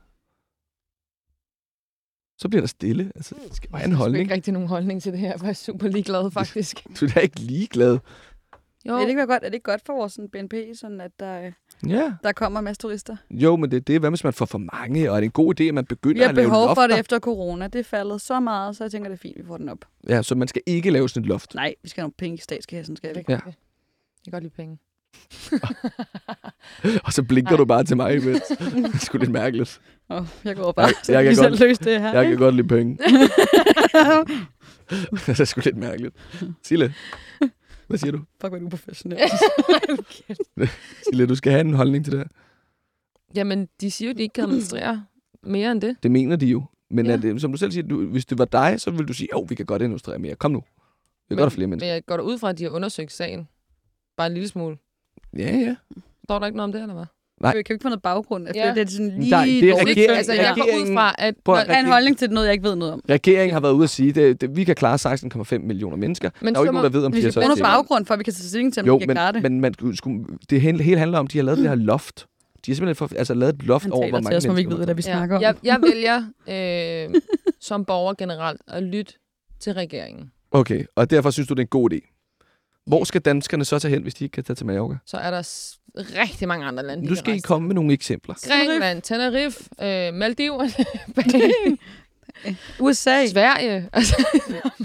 Så bliver der stille. Altså, det skal bare have en jeg har holdning. ikke rigtig nogen holdning til det her. Jeg er super ligeglad, faktisk. Du er da ikke ligeglad. Jo, Er det ikke godt? Er det ikke godt for vores sådan, BNP, sådan at der, Ja. der kommer en masse turister? Jo, men det er det. Hvad hvis man får for mange? Og er det en god idé, at man Vi begynder har at lave behov lofter? for det efter corona. Det er faldet så meget, så jeg tænker, det er fint, vi får den op. Ja, så man skal ikke lave sådan et loft. Nej, vi skal have nogle penge i statskassen, skal vi? ja. Jeg kan godt lide penge. Og så blinker du bare til mig imens. Det er sgu lidt mærkeligt. Oh, jeg går bare, Jeg- jeg kan kan godt- selv løse det her. Jeg kan ikke? godt lide penge. det er sgu lidt mærkeligt. Sille, hvad siger du? Fuck, hvor er du professionel. Sille, du skal have en holdning til det her. Jamen, de siger jo, at de ikke kan administrere mere end det. Det mener de jo. Men Ja. det, som du selv siger, du, hvis det var dig, så ville du sige, jo, vi kan godt illustrere mere. Kom nu. Vi kan godt have flere Men mennesker. jeg går da ud fra, at de har undersøgt sagen. Bare en lille smule. Ja, ja. Står der ikke noget om det, eller hvad? Nej. Vi kan jo ikke få noget baggrund. Jeg Ja. det er sådan lige... Nej, det er dårligt. regering- altså, jeg går ud fra, at... Prøv Jeg har en holdning til noget, jeg ikke ved noget om. Regeringen har været ude at sige, at det, det, vi kan klare 16,5 millioner mennesker. Men der er jo ikke nogen, der ved, om Vi de har skal så... bruge noget til- baggrund, for at vi kan tage stilling til, om Jo, vi kan men, klare det. men man skulle, det hele, handler om, at de har lavet det her loft. De har simpelthen for, altså, lavet et loft Han over, hvor mange os, når vi ikke mennesker ved, hvad vi snakker om. jeg, jeg vælger øh, som borger generelt at lytte til regeringen. Okay, og derfor synes du, det er en god idé. Hvor skal danskerne så tage hen, hvis de ikke kan tage til Mallorca? Så er der rigtig mange andre lande, de Nu kan skal I komme med nogle eksempler. Grækenland, Tenerife, øh, Maldiverne, USA. Sverige. Altså,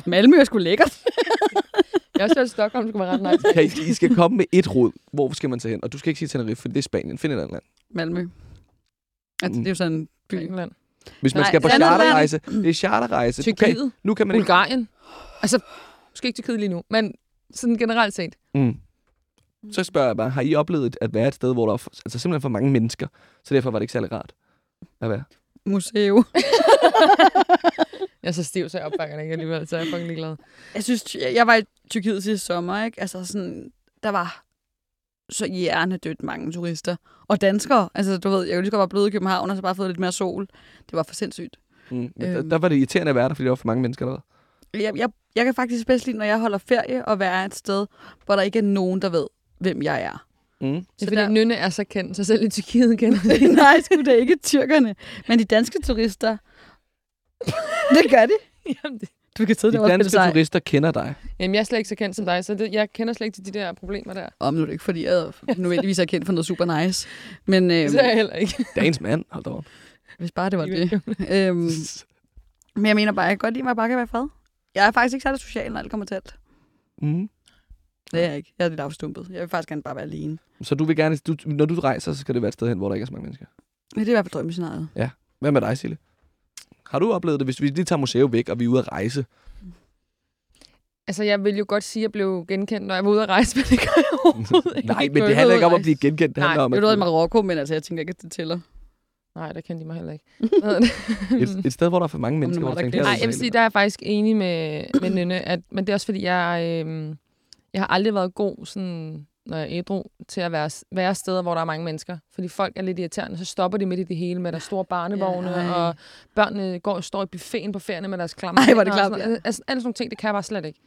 Malmø er sgu lækkert. jeg været i Stockholm, det skulle være ret nice. Okay, I skal komme med et råd. Hvor skal man tage hen? Og du skal ikke sige Tenerife, for det er Spanien. Find et andet land. Malmø. Altså, det er jo sådan en by. Grækenland. Hvis man Nej, skal på charterrejse, det er charterrejse. Du kan, Tyrkiet. nu kan man ikke... Bulgarien. Altså, måske ikke Tyrkiet lige nu, men sådan generelt set. Mm. Så spørger jeg bare, har I oplevet at være et sted, hvor der er for, altså simpelthen for mange mennesker, så derfor var det ikke særlig rart at være? Museum. Jeg er så stiv, så jeg det ikke alligevel, så jeg er fucking ligeglad. Jeg synes, jeg var i Tyrkiet sidste sommer, ikke? Altså sådan, der var så hjernedødt mange turister. Og danskere. Altså, du ved, jeg kunne lige godt være blevet i København, og så bare fået lidt mere sol. Det var for sindssygt. Mm. Men der, Øhm. der, var det irriterende at være der, fordi der var for mange mennesker der. Jeg, jeg, jeg kan faktisk bedst lide, når jeg holder ferie, og være et sted, hvor der ikke er nogen, der ved, hvem jeg er. Mm. Det er Så fordi, der- Nynne er så kendt, så selv i Tyrkiet kender det. Nej, sgu da ikke tyrkerne. Men de danske turister, det gør de. Jamen, det- Du kan sidde De danske sig. turister kender dig. Jamen, jeg er slet ikke så kendt som dig, så det, jeg kender slet ikke til de der problemer der. Om nu er det ikke, fordi jeg nødvendigvis er kendt for noget super nice. Men øhm, Det er jeg heller ikke. Dagens mand, hold da op. hvis bare det var det. øhm, men jeg mener bare, jeg kan godt lide mig, at bare kan være fred. Jeg er faktisk ikke særlig social, når alt kommer til alt. Mm. Det er jeg ikke. Jeg er lidt afstumpet. Jeg vil faktisk gerne bare være alene. Så du vil gerne, du, når du rejser, så skal det være et sted hen, hvor der ikke er så mange mennesker. Men det er i hvert fald drømmescenariet. Hvad med dig, Sille? Har du oplevet det, hvis vi lige tager museet væk, og vi er ude at rejse? Altså, jeg vil jo godt sige, at jeg blev genkendt, når jeg var ude at rejse, men det gør jeg overhovedet ikke. Nej, men det jeg handler var ikke om at blive genkendt. Det handler Nej, om, Jeg at har været i Marokko, men altså, jeg tænker ikke, at det tæller. Nej, der kendte de mig heller ikke. Et, et sted, hvor der er for mange mennesker, hvor var der tænker, er Nej, jeg vil det sige, der er jeg faktisk enig med, med Nynne, at, men det er også fordi, jeg, øh, jeg har aldrig været god, sådan, når jeg er ædru, til at være, være steder, hvor der er mange mennesker. Fordi folk er lidt irriterende, så stopper de midt i det hele med deres store barnevogne, Ja, ej. og børnene går og står i buffeten på ferien med deres klamme Ej, hvor er det sådan noget. Altså, alle sådan nogle ting, det kan jeg bare slet ikke.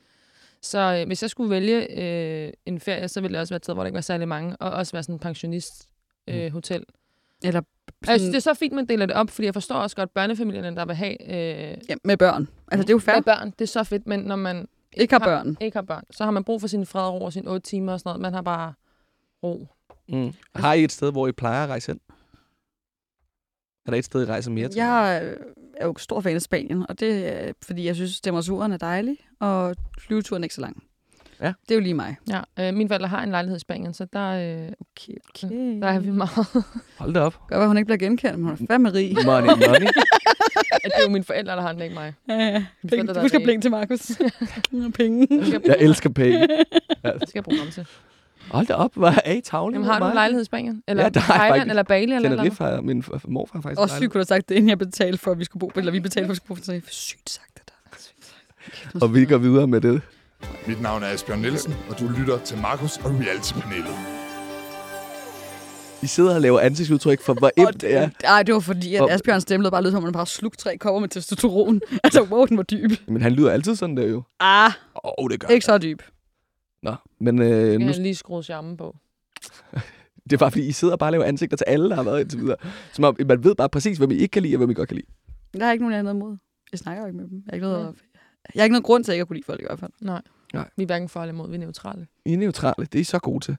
Så øh, hvis jeg skulle vælge øh, en ferie, så ville det også være et sted, hvor der ikke var særlig mange, og også være sådan en pensionist øh, hotel. Eller Altså, det er så fint, man deler det op, fordi jeg forstår også godt børnefamilierne, der vil have øh, ja, med børn. Altså, det er jo fair. med børn. Det er så fedt, men når man Ikke har børn. ikke har børn, så har man brug for sin fred og ro og sine otte timer og sådan noget. Man har bare ro. Mm. Har I et sted, hvor I plejer at rejse hen? Er der et sted, I rejser mere til? Jeg øh, er jo stor fan af Spanien, og det er, fordi jeg synes, temperaturen er dejlig, og flyveturen er ikke så lang. Ja. Det er jo lige mig. Ja, øh, mine forældre har en lejlighed i Spanien, så der, øh, Okay, okay. der er vi meget. Hold da op. Godt, at hun ikke bliver genkendt, men hun er fandme rig. Money, money. det er jo mine forældre, der har den, ikke mig. Ja, ja. Penge. Du skal blinke til Markus. Penge. Jeg, elsker penge. det skal jeg bruge ham til. Hold da op, hvor er I tavlige. Jamen, har du en lejlighed i Spanien? Eller Ja, der Thailand, faktisk. eller Bali? Eller Tenerife har min morfar faktisk. Også sygt kunne du have sagt det, inden jeg betalte for, at vi skulle bo, eller vi betalte for, at vi skulle bo. Så jeg, sygt sagt det der. Og vi går videre med det. Mit navn er Asbjørn Nielsen, og du lytter til Markus og Reality-panelet. I sidder og laver ansigtsudtryk for, hvor emt det er. Ej, det var fordi, at stemme lød bare lød, som om han bare slugte tre kopper med testosteron. altså, wow, den var dyb. Men han lyder altid sådan der jo. Ah, Åh, oh, det gør ikke så dyb. Nå, men øh, Jeg nu, kan lige skrue charmen på. det er bare fordi, I sidder og bare laver ansigter til alle, der har været indtil videre. Som om, man ved bare præcis, hvem I ikke kan lide, og hvem I godt kan lide. Der er ikke nogen, jeg har noget imod. Jeg snakker jo ikke med dem. Jeg har ikke noget, jeg har ikke noget grund til ikke at kunne lide folk i hvert fald. Nej. Nej. Vi er hverken for eller imod, vi er neutrale. I er neutrale, det er I så gode til.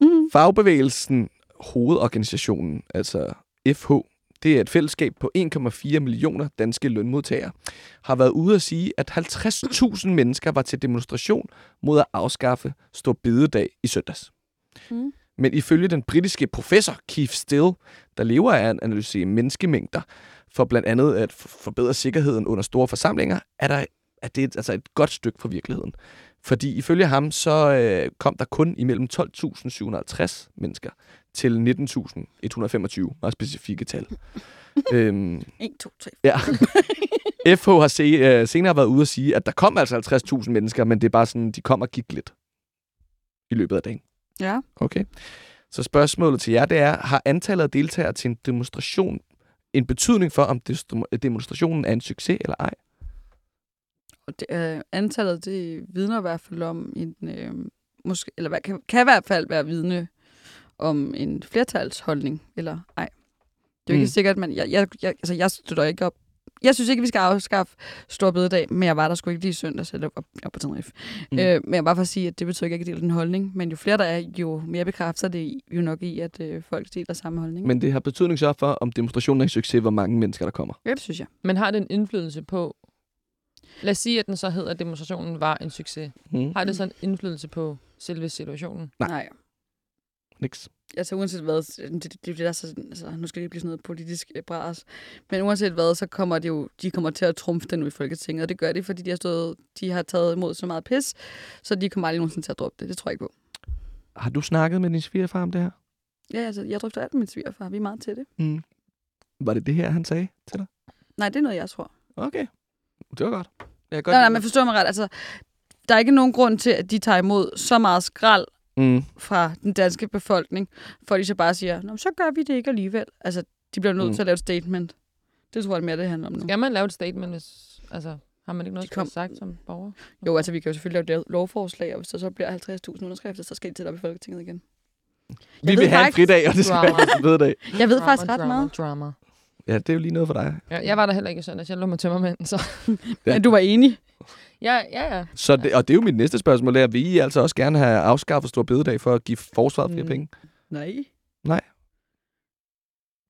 Mm. Fagbevægelsen, hovedorganisationen, altså FH, det er et fællesskab på 1,4 millioner danske lønmodtagere, har været ude at sige, at 50.000 mennesker var til demonstration mod at afskaffe Stor Bededag i søndags. Mm. Men ifølge den britiske professor Keith Still, der lever af at analysere menneskemængder, for blandt andet at forbedre sikkerheden under store forsamlinger, er, der, er det et, altså et godt stykke fra virkeligheden. Fordi ifølge ham, så øh, kom der kun imellem 12.750 mennesker til 19.125, meget specifikke tal. øhm, 1, 2, 3. ja. FH har se, øh, senere været ude at sige, at der kom altså 50.000 mennesker, men det er bare sådan, de kom og gik lidt i løbet af dagen. Ja. Okay. Så spørgsmålet til jer, det er, har antallet af deltagere til en demonstration en betydning for, om demonstrationen er en succes eller ej? Og det, øh, antallet, det vidner i hvert fald om en, øh, måske, eller hvad, kan, kan i hvert fald være vidne om en flertalsholdning, eller ej. Det er jo ikke Mm. sikkert, at man, jeg, jeg, jeg, altså, jeg støtter ikke op. Jeg synes ikke, vi skal afskaffe Stor Bededag, men jeg var der sgu ikke lige i søndags, eller op, op på Tenerife. Mm. Øh, men jeg bare for at sige, at det betyder ikke, at jeg deler den holdning. Men jo flere der er, jo mere bekræfter det jo nok i, at øh, folk deler samme holdning. Men det har betydning så for, om demonstrationen er en succes, hvor mange mennesker der kommer. ja, det synes jeg. Men har det en indflydelse på... Lad os sige, at den så hedder, at demonstrationen var en succes. Hmm. Har det så en indflydelse på selve situationen? Nej. Nej. Niks. altså uanset hvad, det, det, det, det er så, altså, nu skal det ikke blive sådan noget politisk bras, men uanset hvad, så kommer de jo, de kommer til at trumfe den i Folketinget, og det gør de, fordi de har, stået, de har taget imod så meget pis, så de kommer aldrig nogensinde til at droppe det. Det tror jeg ikke på. Har du snakket med din svigerfar om det her? Ja, altså, jeg drøfter alt med min svigerfar. Vi er meget til det. Mm. Var det det her, han sagde til dig? Nej, det er noget, jeg tror. Okay. Det var godt. Jeg godt Nej, nej, men forstår mig ret. Altså, der er ikke nogen grund til, at de tager imod så meget skrald Mm. fra den danske befolkning, for de så bare siger, Nå, men så gør vi det ikke alligevel. Altså, de bliver nødt Mm. til at lave et statement. Det tror jeg mere, det handler om nu. Skal man lave et statement, hvis... Altså, har man ikke noget, De kom- sagt som borger? Jo, altså vi kan jo selvfølgelig lave lovforslag, og hvis der så bliver 50.000 underskrifter, så skal de til op i Folketinget igen. Vi ved vil have en faktisk- fridag, og det skal Drama. være en bedre dag. Jeg ved drama, faktisk ret drama, meget. Drama. Ja, det er jo lige noget for dig. Ja, jeg var der heller ikke i søndags. Jeg lå med tømmermænd, så... Ja. Men du var enig. Ja, ja, ja. Så det, og det er jo mit næste spørgsmål, er, vil I altså også gerne have afskaffet stor bededag for at give forsvaret flere Mm. penge? Nej.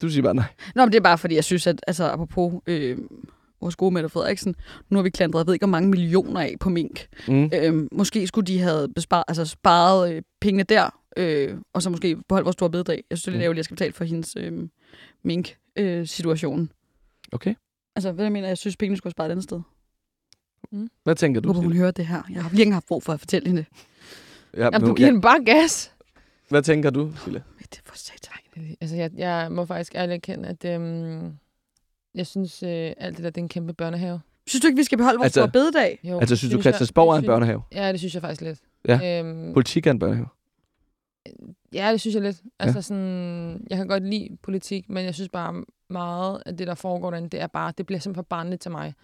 Du siger bare nej. Nå, men det er bare fordi, jeg synes, at altså, apropos øh, vores gode Mette Frederiksen, nu har vi klandret, jeg ved ikke, hvor mange millioner af på mink. Mm. Øh, måske skulle de have besparet, altså, sparet øh, pengene der, øh, og så måske beholdt vores store bededag. Jeg synes, det er lidt Mm. ærgerligt, at jeg skal betale for hendes øh, mink-situation. Okay. altså, hvad jeg mener, jeg synes, pengene skulle have sparet et andet sted. Hvad tænker du? håber, hun hører det her. Jeg har virkelig ikke haft brug for at fortælle hende det. Ja, Jamen, nu- du giver den bare gas. Hvad tænker du, Sille? Mette, for satan. Altså, jeg, jeg må faktisk ærligt erkende, at øhm, jeg synes, øh, alt det der, det er en kæmpe børnehave. Synes du ikke, vi skal beholde vores Altså- altså, bededag? Jo, Altså, synes du, jeg- Christiansborg er en det børnehave? Synes, ja, det synes jeg faktisk lidt. Ja. Øhm, Politik er en børnehave. Ja, det synes jeg lidt. Altså, sådan, jeg kan godt lide politik, men jeg synes bare meget, at det, der foregår derinde, det er bare, det bliver simpelthen for barnligt til mig.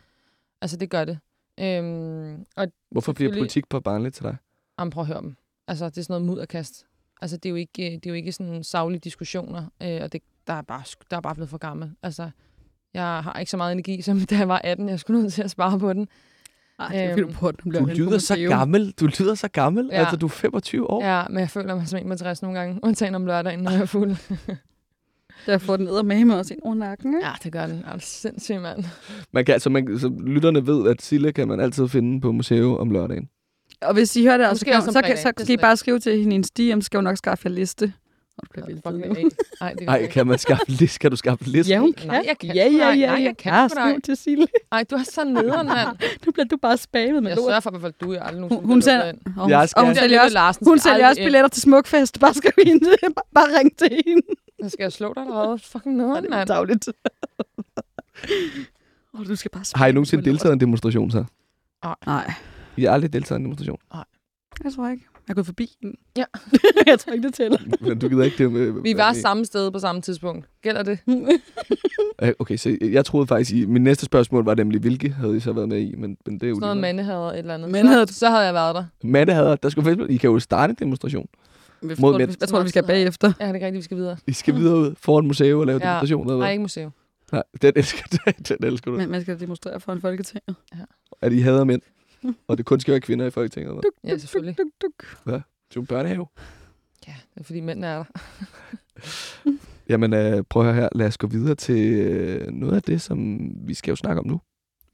Altså, det gør det. Øhm, og Hvorfor bliver politik på barnligt til dig? Jamen, prøv at høre dem. Altså, det er sådan noget mudderkast. Altså, det er jo ikke, det er jo ikke sådan savlige diskussioner, øh, og det, der, er bare, der er bare blevet for gammel. Altså, jeg har ikke så meget energi, som da jeg var 18. Jeg skulle nødt til at spare på den. Ej, det er fordi, Øhm, du på den. Du lyder så gammel. Du lyder så gammel. Ja. Altså, du er 25 år. Ja, men jeg føler mig som en med 60 nogle gange, undtagen om lørdagen, når jeg er fuld. Der får den eddermame med os ind over nakken, ikke? ja, det gør den. Er du sindssyg, mand? Man kan, altså, man, så lytterne ved, at Sille kan man altid finde på museum om lørdagen. Og hvis I hører det, så, Måske kan, også om så, kan, så skal I bare skrive til hende i en sti, om skal hun nok skaffe jer liste. Og det bliver vildt Fuck tidligt. med af. Ej, det gør Nej, jeg ikke. kan man skaffe list? Kan du skaffe list? Ja, hun Nej, kan. jeg kan ja, ja, ja, nej, jeg kan ja, sgu ikke. til Sille. Ej, du er så nederen, mand. Nu bliver du bare spammet med Jeg lort. sørger for, i hvert fald, du er aldrig nogen Hun, hun, sælger, og hun, Jeg skal- og hun sælger også, Larsen hun skal sælger også billetter til Smukfest. Bare skriv hende. Bare ring til hende. Så skal jeg slå dig hvad? Fucking nederen, Det er mand. dagligt. Og du skal bare Har I nogensinde deltaget i en demonstration, så? Nej, I har aldrig deltaget i en demonstration. jeg tror ikke. Jeg er gået forbi den. Ja. jeg tror ikke, det tæller. Men du gider ikke det med... Vi var samme sted på samme tidspunkt. Gælder det? Øh, Okay, så jeg troede faktisk, I, min næste spørgsmål var nemlig, hvilke havde I så været med i? Men, men det er jo Sådan noget mandehader et eller andet. Men havde- så, så havde jeg været der. Mette havde, der skulle fælde, I kan jo starte en demonstration. Hvad Mod tror, mænd. hvad tror vi skal bagefter? Ja, det er rigtigt, vi skal videre. I skal videre ud foran museet og lave Ja. demonstration. Eller Nej, ikke museum. Nej, den elsker, den, den elsker du. Men man skal demonstrere for en folketing. At I hader mænd. Og det kun skal være kvinder i Folketinget. Eller? hvad? Ja, selvfølgelig. Duk, duk. Det er jo en børnehave. Ja, det er fordi mændene er der. Jamen, øh, prøv at høre her. Lad os gå videre til øh, noget af det, som vi skal jo snakke om nu.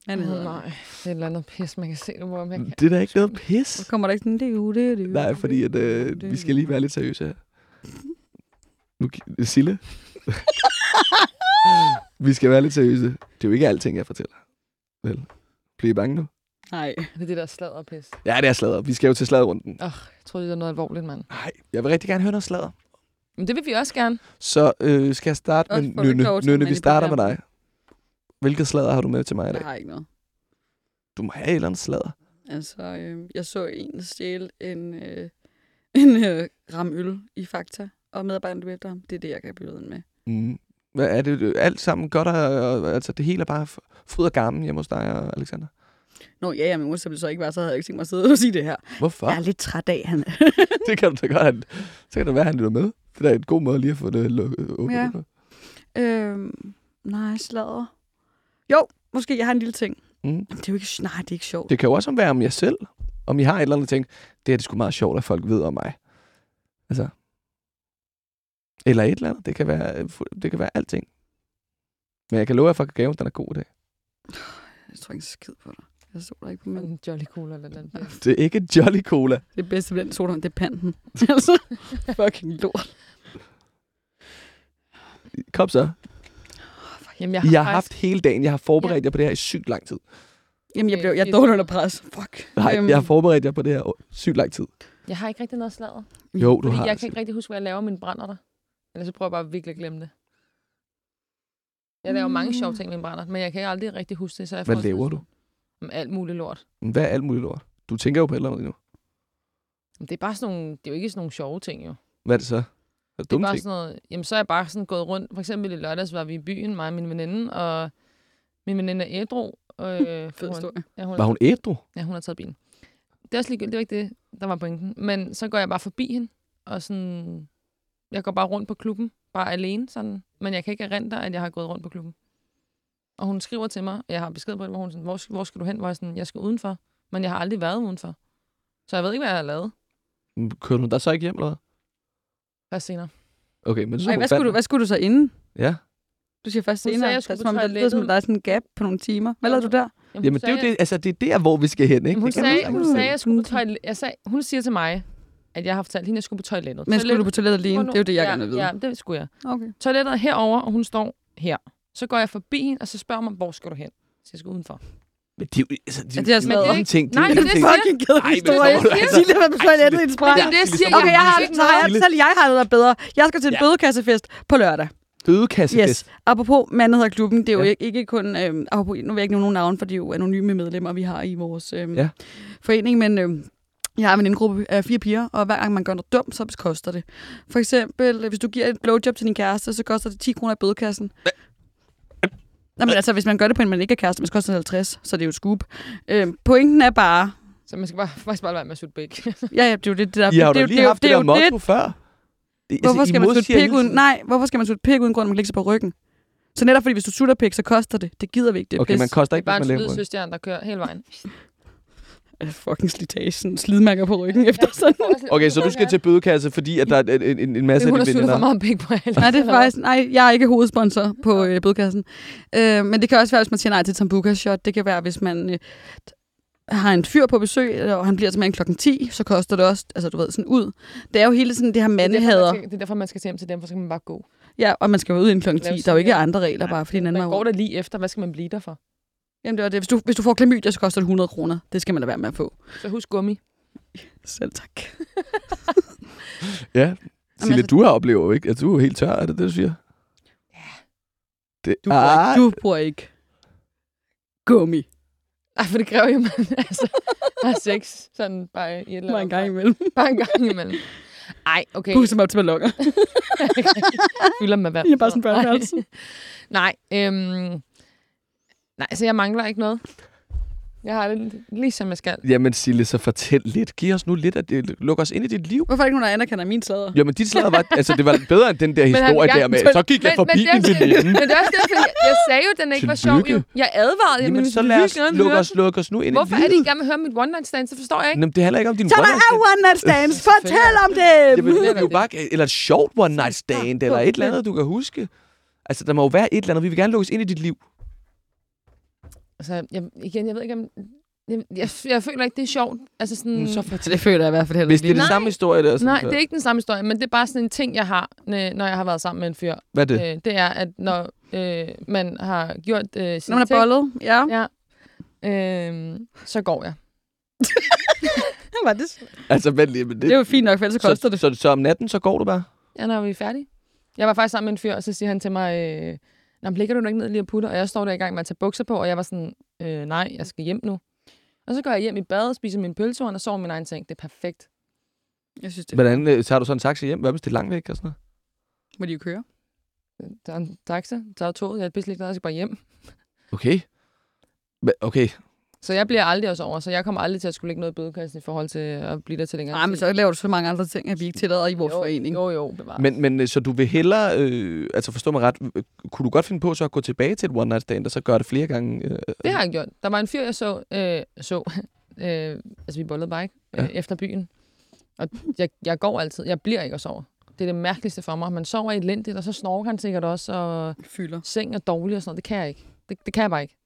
Han hedder Nej, det er et eller andet pis, man kan se det på. Men jeg Det er da ikke noget Så pis. kommer der ikke sådan, det er jo det, er det Nej, det, fordi at, det øh, det, vi skal lige være lidt seriøse her. Nu, Sille? vi skal være lidt seriøse. Det er jo ikke alting, jeg fortæller. Vel? Bliver I bange nu? Nej. Det er det der sladder pis. Ja, det er sladder. Vi skal jo til sladderrunden. Jeg troede, det var noget alvorligt, mand. Nej, jeg vil rigtig gerne høre noget sladder. Men det vil vi også gerne. Så øh, skal jeg starte Også med Nynne. Nynne, vi starter med dig. Hvilket sladder har du med til mig i Jeg dag? har ikke noget. Du må have et eller andet sladder. Altså, øh, jeg så en stjæle en, øh, en øh, ram øl i Fakta, og medarbejderne løb efter ham. Det er det, jeg kan byde ind med. Mm. Hvad er det? Alt sammen godt, og, og, altså det hele er bare fryd og gammel hjemme hos dig og Alexander. Nå, ja, ja, om det så ikke var, så havde jeg ikke tænkt mig at sidde og sige det her. Hvorfor? Jeg er lidt træt af, han det kan du da godt. han- Så kan det være, han lytter med. Det er en god måde lige at få det åbent. Ja. Øhm, nej, sladder. Jo, måske jeg har en lille ting. Mm. Jamen, det er jo ikke, nej, det er ikke sjovt. Det kan jo også være om jer selv. Om I har et eller andet ting. Det er det sgu meget sjovt, at folk ved om mig. Altså. Eller et eller andet. Det kan være, øh, det kan være alting. Men jeg kan love jer for, at gaven den er god i dag. Jeg tror ikke skid på dig. Jeg så der ikke på mig. En Jolly Cola eller andet. Det er ikke Jolly Cola. Det bedste ved den sodavand, det er panten. altså, fucking lort. Kom så. Jamen, jeg har faktisk- haft hele dagen. Jeg har forberedt jer på det her i sygt lang tid. Jamen, jeg blev jeg er fedt. dårlig under pres. Fuck. Nej, Øhm, jeg har forberedt jer på det her sygt lang tid. Jeg har ikke rigtig noget sladder. Jo, du Fordi har. jeg kan ikke rigtig huske, hvad jeg laver mine brænder der. Eller så prøver jeg bare virkelig at glemme det. Jeg laver mange sjove ting med mine brænder, men jeg kan aldrig rigtig huske det. Så jeg Hvad laver sådan- du? Om alt muligt lort. Hvad er alt muligt lort? Du tænker jo på et eller andet nu. Men det er bare sådan nogle, det er jo ikke sådan nogle sjove ting, jo. Hvad er det så? Er det Det er bare ting? sådan noget, jamen så er jeg bare sådan gået rundt. For eksempel i lørdags var vi i byen, mig og min veninde, og min veninde er ædru. Og, øh, Fed hun- historie. Ja, hun, Var hun ædru? Ja, hun har taget bilen. Det er også ligegyldigt, det var ikke det, der var pointen. Men så går jeg bare forbi hende, og sådan... Jeg går bare rundt på klubben, bare alene sådan. Men jeg kan ikke erindre, at jeg har gået rundt på klubben. Og hun skriver til mig, jeg har besked på det, hvor hun sådan, hvor, hvor skal du hen? Hvor jeg sådan, jeg skal udenfor. Men jeg har aldrig været udenfor. Så jeg ved ikke, hvad jeg har lavet. Kører du der så ikke hjem, eller hvad? Først senere. Okay, men så Ej, hvad, skulle du, hvad skulle du så inden? Ja. Du siger først Hun senere. sagde, jeg det skulle som der lyder som, der er sådan en gap på nogle timer. Hvad lavede du der? Jamen, det er jo det, altså, det er der, hvor vi skal hen, ikke? Jamen, hun, Det kan man sagde, hun sige. sagde, jeg skulle på toilet. Jeg sagde, hun siger til mig, at jeg har fortalt hende, at jeg skulle på toilettet. Men skulle du på toilettet alene? Det er jo det, jeg ja, gerne vil vide. Ja, det skulle jeg. Okay. Toilettet er herover, og hun står her. Så går jeg forbi hende, og så spørger mig, hvor skal du hen? Så jeg skal udenfor. Men det er jo altså, det, Ja, det er jo smadret. en ting. Nej, det er det, jeg Fucking kedelig men historie. altså- Silje var på toilettet i en spræk. Det er det, jeg siger. Okay, jeg har, Sille. selv jeg har noget er bedre. Jeg skal til en Ja. bødekassefest på lørdag. Bødekassefest. Yes. Apropos manden hedder klubben, det er jo Ja. ikke, ikke kun, øhm, apropos, nu vil jeg ikke nævne nogen navn, for det er jo anonyme medlemmer, vi har i vores øhm, Ja. forening, men øhm, jeg har en venindegruppe af fire piger, og hver gang man gør noget dumt, så koster det. For eksempel, hvis du giver et blowjob til din kæreste, så koster det 10 kroner i bødekassen. Nå, men altså, hvis man gør det på en, man ikke er kæreste, så koster det 50, så det er jo et scoop. Øhm, pointen er bare, Så man skal bare, faktisk bare være med at sutte pik. ja, ja, det er jo det, det der. I har jo det, er jo- lige det, er haft det, det er der jo det, motto før. Altså, Hvorfor I skal man sutte pik uden? tiden. Nej, hvorfor skal man sutte pik uden grund, man kan sig på ryggen? Så netop fordi, hvis du sutter pik, så koster det. Det gider vi ikke. Det er Okay, man pis. koster Det er ikke, bare en man der kører hele vejen. Øh, fucking slitage, sådan slidmærker på ryggen efter sådan. Okay, så du skal til bødekasse, fordi at der er en, en, en masse af dine suttet for venner. meget pik på alle. Nej, det er faktisk, nej, jeg er ikke hovedsponsor på øh, bødkassen. Øh, men det kan også være, hvis man siger nej til Tambuka Shot. Det kan være, hvis man øh, har en fyr på besøg, og han bliver til klokken 10, så koster det også, altså du ved, sådan ud. Det er jo hele sådan det her Det er, derfor, mandehader. man skal, det er derfor, man skal se hjem til dem, for så kan man bare gå. Ja, og man skal være ude inden klokken Lave 10. Der er jo ikke andre regler, bare fordi en anden Man er går der lige efter, hvad skal man blive der for? Jamen det var det. Hvis du, hvis du får klamydia, så koster det 100 kroner. Det skal man lade være med at få. Så husk gummi. Selv tak. Ja. Sille, altså- du har oplevet ikke, at du er helt tør, er det det, du siger? Ja. Det, Du bruger, ah, ikke, du bruger ikke gummi. Nej, for det kræver jo, at man altså, har sex sådan bare i et eller Bare en andet gang imellem. Bare en gang imellem. Ej, okay. Pusse mig op til ballonger. Fylder med vand. Jeg er bare sådan børneværelse. Nej, øhm, nej, så jeg mangler ikke noget. Jeg har det lige som jeg skal. Jamen Sille, så fortæl lidt. Giv os nu lidt af det. Luk os ind i dit liv. Hvorfor er der ikke nogen, der anerkender min sladder? Jamen, dit slag var, altså, det var bedre end den der historie der med, så gik jeg men- forbi men det er min veninde. Men det er også derfor, jeg, jeg sagde jo, at den ikke var sjov. Jo. Jeg advarede. Jamen, Jamen, så lad os lukke os, lukke os nu ind Hvorfor i er det, I livet. gerne vil høre mit one night stand? Så forstår jeg ikke. Jamen, det handler ikke om din Så der one night er stand. one night stands. Fortæl om dem! Jamen, det er jo bare, eller et sjovt one night stand, eller et eller andet, du kan huske. Altså, der må jo være et eller andet. Vi vil gerne lukkes ind i dit liv. Altså, jeg, igen, jeg ved ikke, om... Jeg, jeg, jeg føler ikke, det er sjovt. Altså sådan... Mm, så Så det føler jeg i hvert fald heller Hvis det er den samme historie der. så- Nej, det er ikke den samme historie, men det er bare sådan en ting, jeg har, når jeg har været sammen med en fyr. Hvad er det? Øh, det er, at når øh, man har gjort øh, sine Når man er bollet, ja. ja, øh, så går jeg. Var det, Altså, vent lige, men det, det er jo fint nok, for ellers så koster så, det. så, så, om natten, så går du bare? Ja, når vi er færdige. Jeg var faktisk sammen med en fyr, og så siger han til mig, øh, Nå, ligger du ikke ned lige og putter? Og jeg står der i gang med at tage bukser på, og jeg var sådan, øh, nej, jeg skal hjem nu. Og så går jeg hjem i bad, spiser min pølsehorn og sover min egen seng. Det er perfekt. Jeg synes, det Hvordan øh, tager du så en taxa hjem? Hvad hvis det er langt væk og sådan noget? må de jo køre. Der er en taxa, der er toget, jeg er pisse jeg skal bare hjem. Okay. Okay. Så jeg bliver aldrig også over, så jeg kommer aldrig til at skulle lægge noget i bødekassen i forhold til at blive der til længere Nej, men så laver du så mange andre ting, at vi ikke tillader i vores jo, forening. Jo, jo, bevar. Men, men øh, så du vil hellere, øh, altså forstå mig ret, øh, kunne du godt finde på så at gå tilbage til et one night stand, og så gøre det flere gange? Øh, Det har jeg gjort. Der var en fyr, jeg så, øh, så øh, altså vi bollede bare ikke, øh, Ja. efter byen. Og jeg, jeg går altid. Jeg bliver ikke og sover. Det er det mærkeligste for mig. Man sover elendigt, og så snorker han sikkert også, og Fylder. seng er dårlig og sådan noget. Det kan jeg ikke. Det, det kan jeg bare ikke.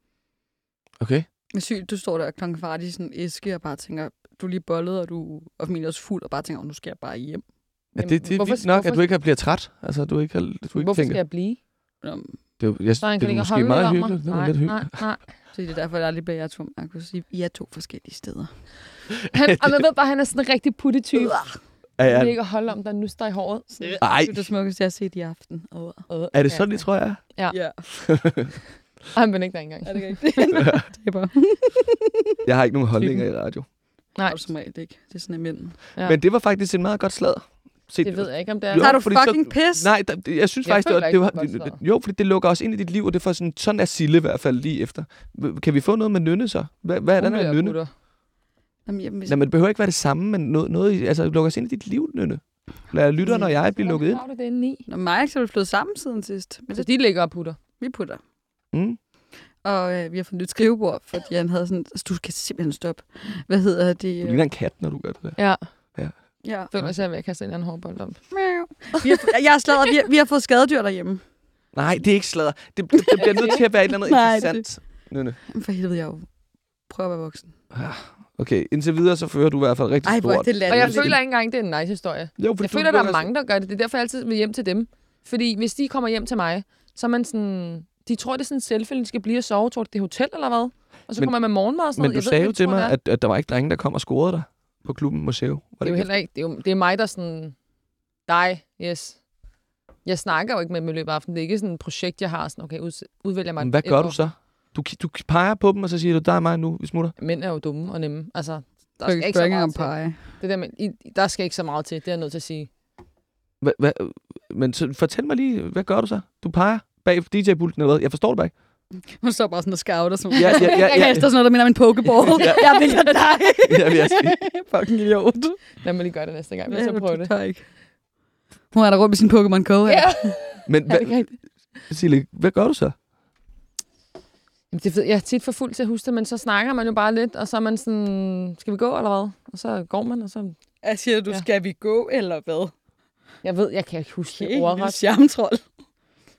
Okay. Men sygt, du står der klokken kvart i sådan en æske og bare tænker, du er lige bollet, og du er formentlig også fuld, og bare tænker, "Åh, nu skal jeg bare hjem. Ja, det, det er hvorfor- vildt nok, hvorfor- at du ikke bliver træt. Altså, du ikke, har, du ikke Hvorfor tænker. skal jeg blive? Det er, jo- jeg, Så det er ikke måske holde meget hyggeligt. Det er Nej, lidt nej, hyggeligt. nej. Så det er derfor, jeg aldrig beder jer to, Markus. I, I er to forskellige steder. Han, og man ved bare, at han er sådan en rigtig putte-type. Er, Jeg vil er, ikke holde om, der nuster i håret. ej, Det er det smukkeste, jeg har set i aften. Oh. Øh, er det sådan, I tror jeg? Ja. Ja, Og han benægter ikke engang. er det rigtigt? det er bare, Jeg har ikke nogen holdninger i radio. Nej, det er som regel ikke. Det er sådan en mænd. Ja. Men det var faktisk en meget godt slag. Se, det ved jeg ikke, om det er. Jo, Tager du fordi så- fucking pis? Nej, der, det- jeg synes Jeg faktisk, det, var, det, det var godt jo, fordi det lukker også ind i dit liv, og det får sådan, sådan er Sille i hvert fald lige efter. Kan vi få noget med nynne så? Hvad, hvad er den her nynne? Putter. Jamen, jamen, hvis, Nej, men det behøver ikke være det samme, men noget, noget altså lukker os ind i dit liv, nynne. Lad lytterne og jeg blive lukket ind. Hvor er det inde i? Når mig så er vi flyttet sammen siden sidst. Men Så det, de ligger og putter. vi putter. Mm. Og øh, vi har fået nyt skrivebord, fordi han havde sådan... Altså, du skal simpelthen stoppe. Hvad hedder det? Du ligner en kat, når du gør det der. Ja. Ja. Føler jeg, at jeg vil kaste en anden hårbold om. Vi har, jeg er sladret, vi har, vi har fået skadedyr derhjemme. Nej, det er ikke sladder. Det, det, det bliver nødt til at være et eller andet Nej, det- interessant. Nynne. Jamen, For helvede, jeg er jo prøver at være voksen. Okay, indtil videre, så fører du i hvert fald rigtig Ej, hvor stort. det Og jeg føler ikke engang, det er en nice historie. Jo, Jeg føler, der er mange, der gør det. Det er derfor, jeg altid vil hjem til dem. Fordi hvis de kommer hjem til mig, så er man sådan... De tror, det er sådan en selvfølge, de skal blive og sove. Tror det er hotel eller hvad? Og så Men- kommer man med morgenmad og sådan Men noget. du Jeg sagde jo til mig, det at, at der var ikke drenge, der kom og scorede dig på klubben Museo. Var Det er jo heller ikke... Det er, jo, det er mig, der sådan... Dig, yes. Jeg snakker jo ikke med dem i løbet af aftenen. Det er ikke sådan et projekt, jeg har. Sådan, okay, ud, udvælger mig Men hvad gør år. du så? Du, du peger på dem, og så siger du, der er mig nu, vi smutter. Mænd er jo dumme og nemme. Altså, der skal ikke så meget om til. pege. Det der, med, I, der skal ikke så meget til. Det er jeg nødt til at sige. Hva, hva, men så, fortæl mig lige, hvad gør du så? Du peger bag DJ-pulten eller hvad? Jeg forstår det bare ikke. Hun står bare sådan og scouter. Sådan. Ja, ja, ja, Jeg ja. kaster sådan noget, der minder om en pokeball. Ja. Jeg vælger dig. Ja, vil jeg sige. Fucking idiot. Lad mig lige gøre det næste gang. Jeg Ja, så prøve du det. tør ikke. Hun er der rundt med sin Pokémon Go. Ja. Men Er hvad, det ikke rigtigt? Sille, hvad gør du så? Jamen, det jeg er tit for fuld til at huske det, men så snakker man jo bare lidt, og så er man sådan, skal vi gå eller hvad? Og så går man, og så... Jeg siger du, Ja. skal vi gå, eller hvad? Jeg ved, jeg kan ikke huske det Okay, lille ordret. charmetrol.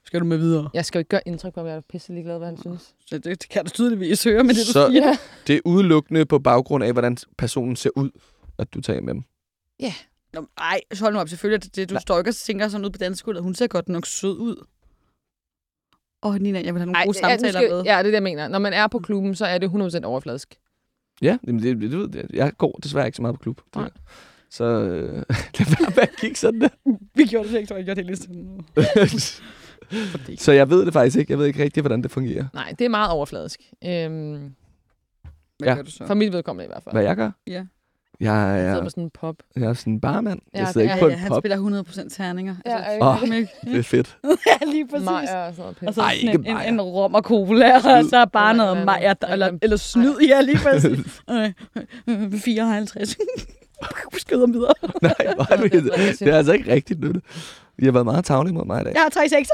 Skal du med videre? Jeg skal jo ikke gøre indtryk på, at jeg er pisse ligeglad, hvad han synes. Så det, det kan du tydeligvis høre med det, du Så- siger. Ja. Det er udelukkende på baggrund af, hvordan personen ser ud, at du tager med dem. Nå, ej, så hold nu op. Selvfølgelig, det, det, du står ikke og tænker sådan ud på dansegulvet. Hun ser godt nok sød ud. Åh, oh, Nina, jeg vil have nogle Ej, gode ja, samtaler skal, med. ja, det er det, jeg mener. Når man er på klubben, så er det 100% overfladisk. Ja, jamen det, det, ved jeg. Jeg går desværre ikke så meget på klub. Nej. Så øh, lad være med at kigge sådan der. Vi gjorde det ikke, tror jeg. Jeg gjorde det lidt sådan. så jeg ved det faktisk ikke. Jeg ved ikke rigtig, hvordan det fungerer. Nej, det er meget overfladisk. Øhm, Hvad Ja. gør du så? for mit vedkommende i hvert fald. Hvad jeg gør? Ja. Jeg Jeg sidder er, med sådan en pop. jeg er sådan en barmand. Ja, jeg sidder er- ikke på Ja, en han pop. spiller 100% terninger. Ja, Altså, er Åh, det ikke? det er fedt. ja, lige præcis. Maja og sådan noget Og så Ej, sådan ikke en, en, en rom og cola, og så er bare noget eller- maja, eller, eller- snyd, ja, lige præcis. Øh, 54. Skyd ham videre. Nej, hvor er Det er det, er altså ikke rigtigt nu. I har været meget tavlige mod mig i dag. Jeg har tre sekser.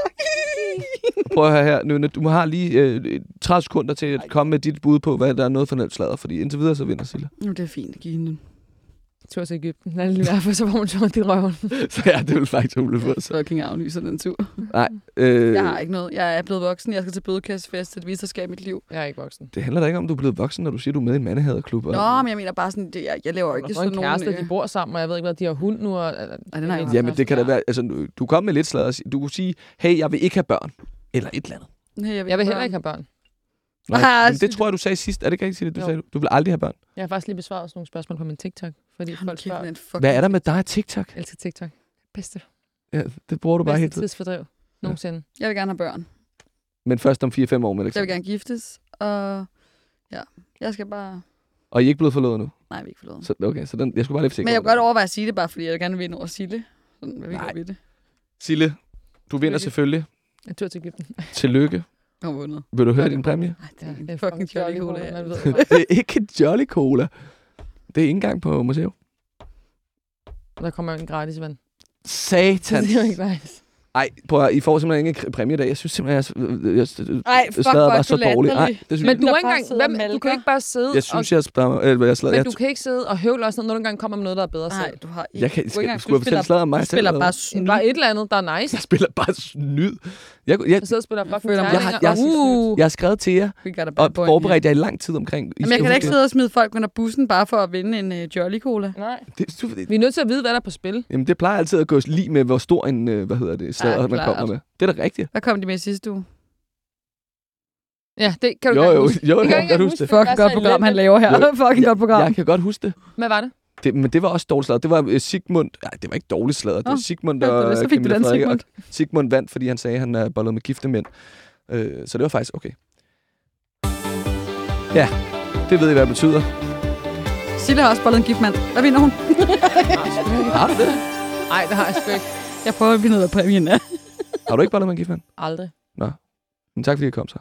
Prøv at høre her. Nu, du har lige øh, 30 sekunder til at komme med dit bud på, hvad der er noget for nemt sladder. Fordi indtil videre, så vinder Silla. Nu, det er fint. Giv hende den. Tur til Ægypten. Lad det være, for så får man tårt i røven. Så ja, det vil faktisk hule på. Så. Så jeg kan aflyse den tur. Nej, øh, Jeg har ikke noget. Jeg er blevet voksen. Jeg skal til bødekassefest. Det viser skal i mit liv. Jeg er ikke voksen. det handler da ikke om, du er blevet voksen, når du siger, du er med i en mandehaderklub. og- Nå, men jeg mener bare sådan, det, jeg, jeg laver ikke så sådan en nogle... kæreste, øh, de bor sammen, og jeg ved ikke, hvad de har hund nu. Og, eller, Ej, den har jeg Jamen, det kan da være... Altså, du- kom med lidt sladder. Du kunne sige, hey, jeg vil ikke have børn. Eller et eller andet. Nej, Jeg vil heller ikke have børn. Nej, men det tror jeg, du sagde sidst. Er det ikke rigtigt, Sille? Du Jo. sagde, du vil aldrig have børn. Jeg har faktisk lige besvaret sådan nogle spørgsmål på min TikTok, fordi folk spørger, Hvad er der med dig og TikTok? jeg elsker TikTok. Bedste, Ja, det bruger du bare hele bedste tiden. tidsfordriv nogensinde. Jeg vil gerne have børn. Men først om 4-5 år med Jeg vil gerne giftes. Og ja, jeg skal bare... Og I er ikke blevet forlovet nu? Nej, vi er ikke forlovet. Så, okay, så den, jeg skulle bare lige forsikre Men jeg kunne godt overveje at sige det, bare fordi jeg gerne vil vinde over Sille. Sådan, hvad vi Nej. ved det. Sille, du vinder Lykke. selvfølgelig. En tur til Ægypten. Tillykke. Har vundet. Vil du høre din præmie? Ej, det er det er fucking jolly cola. cola, man ja. ved. det er ikke en Jolly Cola. Det er ikke engang på museum. Der kommer en gratis vand. Satan. Det er jo ikke nice. Ej, prøv at, I får simpelthen ingen præmie i dag. Jeg synes simpelthen, jeg, jeg, jeg, Ej, fuck, slaget hvor var er så du dårligt. Nej, det synes Men du, er ikke bare engang, og hvem, du kan ikke bare sidde jeg, synes, jeg, jeg, jeg, jeg, jeg, og, jeg, men du kan ikke sidde og høvle også, når du engang kommer med noget, der er bedre Nej, du har ikke... jeg kan, du ikke skal, engang- skulle jeg du fortælle spiller- slaget om mig Du selv? spiller eller bare snyd. Bare et eller andet, der er nice. Jeg spiller bare snyd. Jeg, jeg, Jeg sidder og spiller fucking føler. Jeg har- jeg- uh, jeg har skrevet til jer og forberedt jer i lang tid omkring. I Jamen, jeg kan da ikke sidde og smide folk under bussen, bare for at vinde en uh, Jolly Cola. Nej. Vi er nødt til at vide, hvad der er på spil. jamen, det plejer altid at gå lige med, hvor stor en, øh, hvad hedder det, slader, man klart. kommer med. Det er da rigtigt. Hvad kom de med sidste uge? Ja, det kan du Jo, ikke jo, huske. jo, Det jeg kan jeg godt huske. Fucking godt program, han laver her. Jo. Fucking godt program. Jeg kan godt huske det. Hvad var det? det men det var også dårligt slaget. Det var øh, Sigmund... Nej, det var ikke dårligt slaget. Det var Sigmund og. Så fik du Camilla den, Frederik. Sigmund. Og Sigmund vandt, fordi han sagde, at han er bollet med gifte mænd. Øh, så det var faktisk okay. Ja, det ved I, hvad det betyder. Sille har også bollet en giftmand. Hvad vinder hun? Har du det? Nej, det har jeg sgu ikke. Jeg prøver at vinde ud af præmien. Ja. Har du ikke bollet med en gift mand? Aldrig. Men tak fordi I kom så.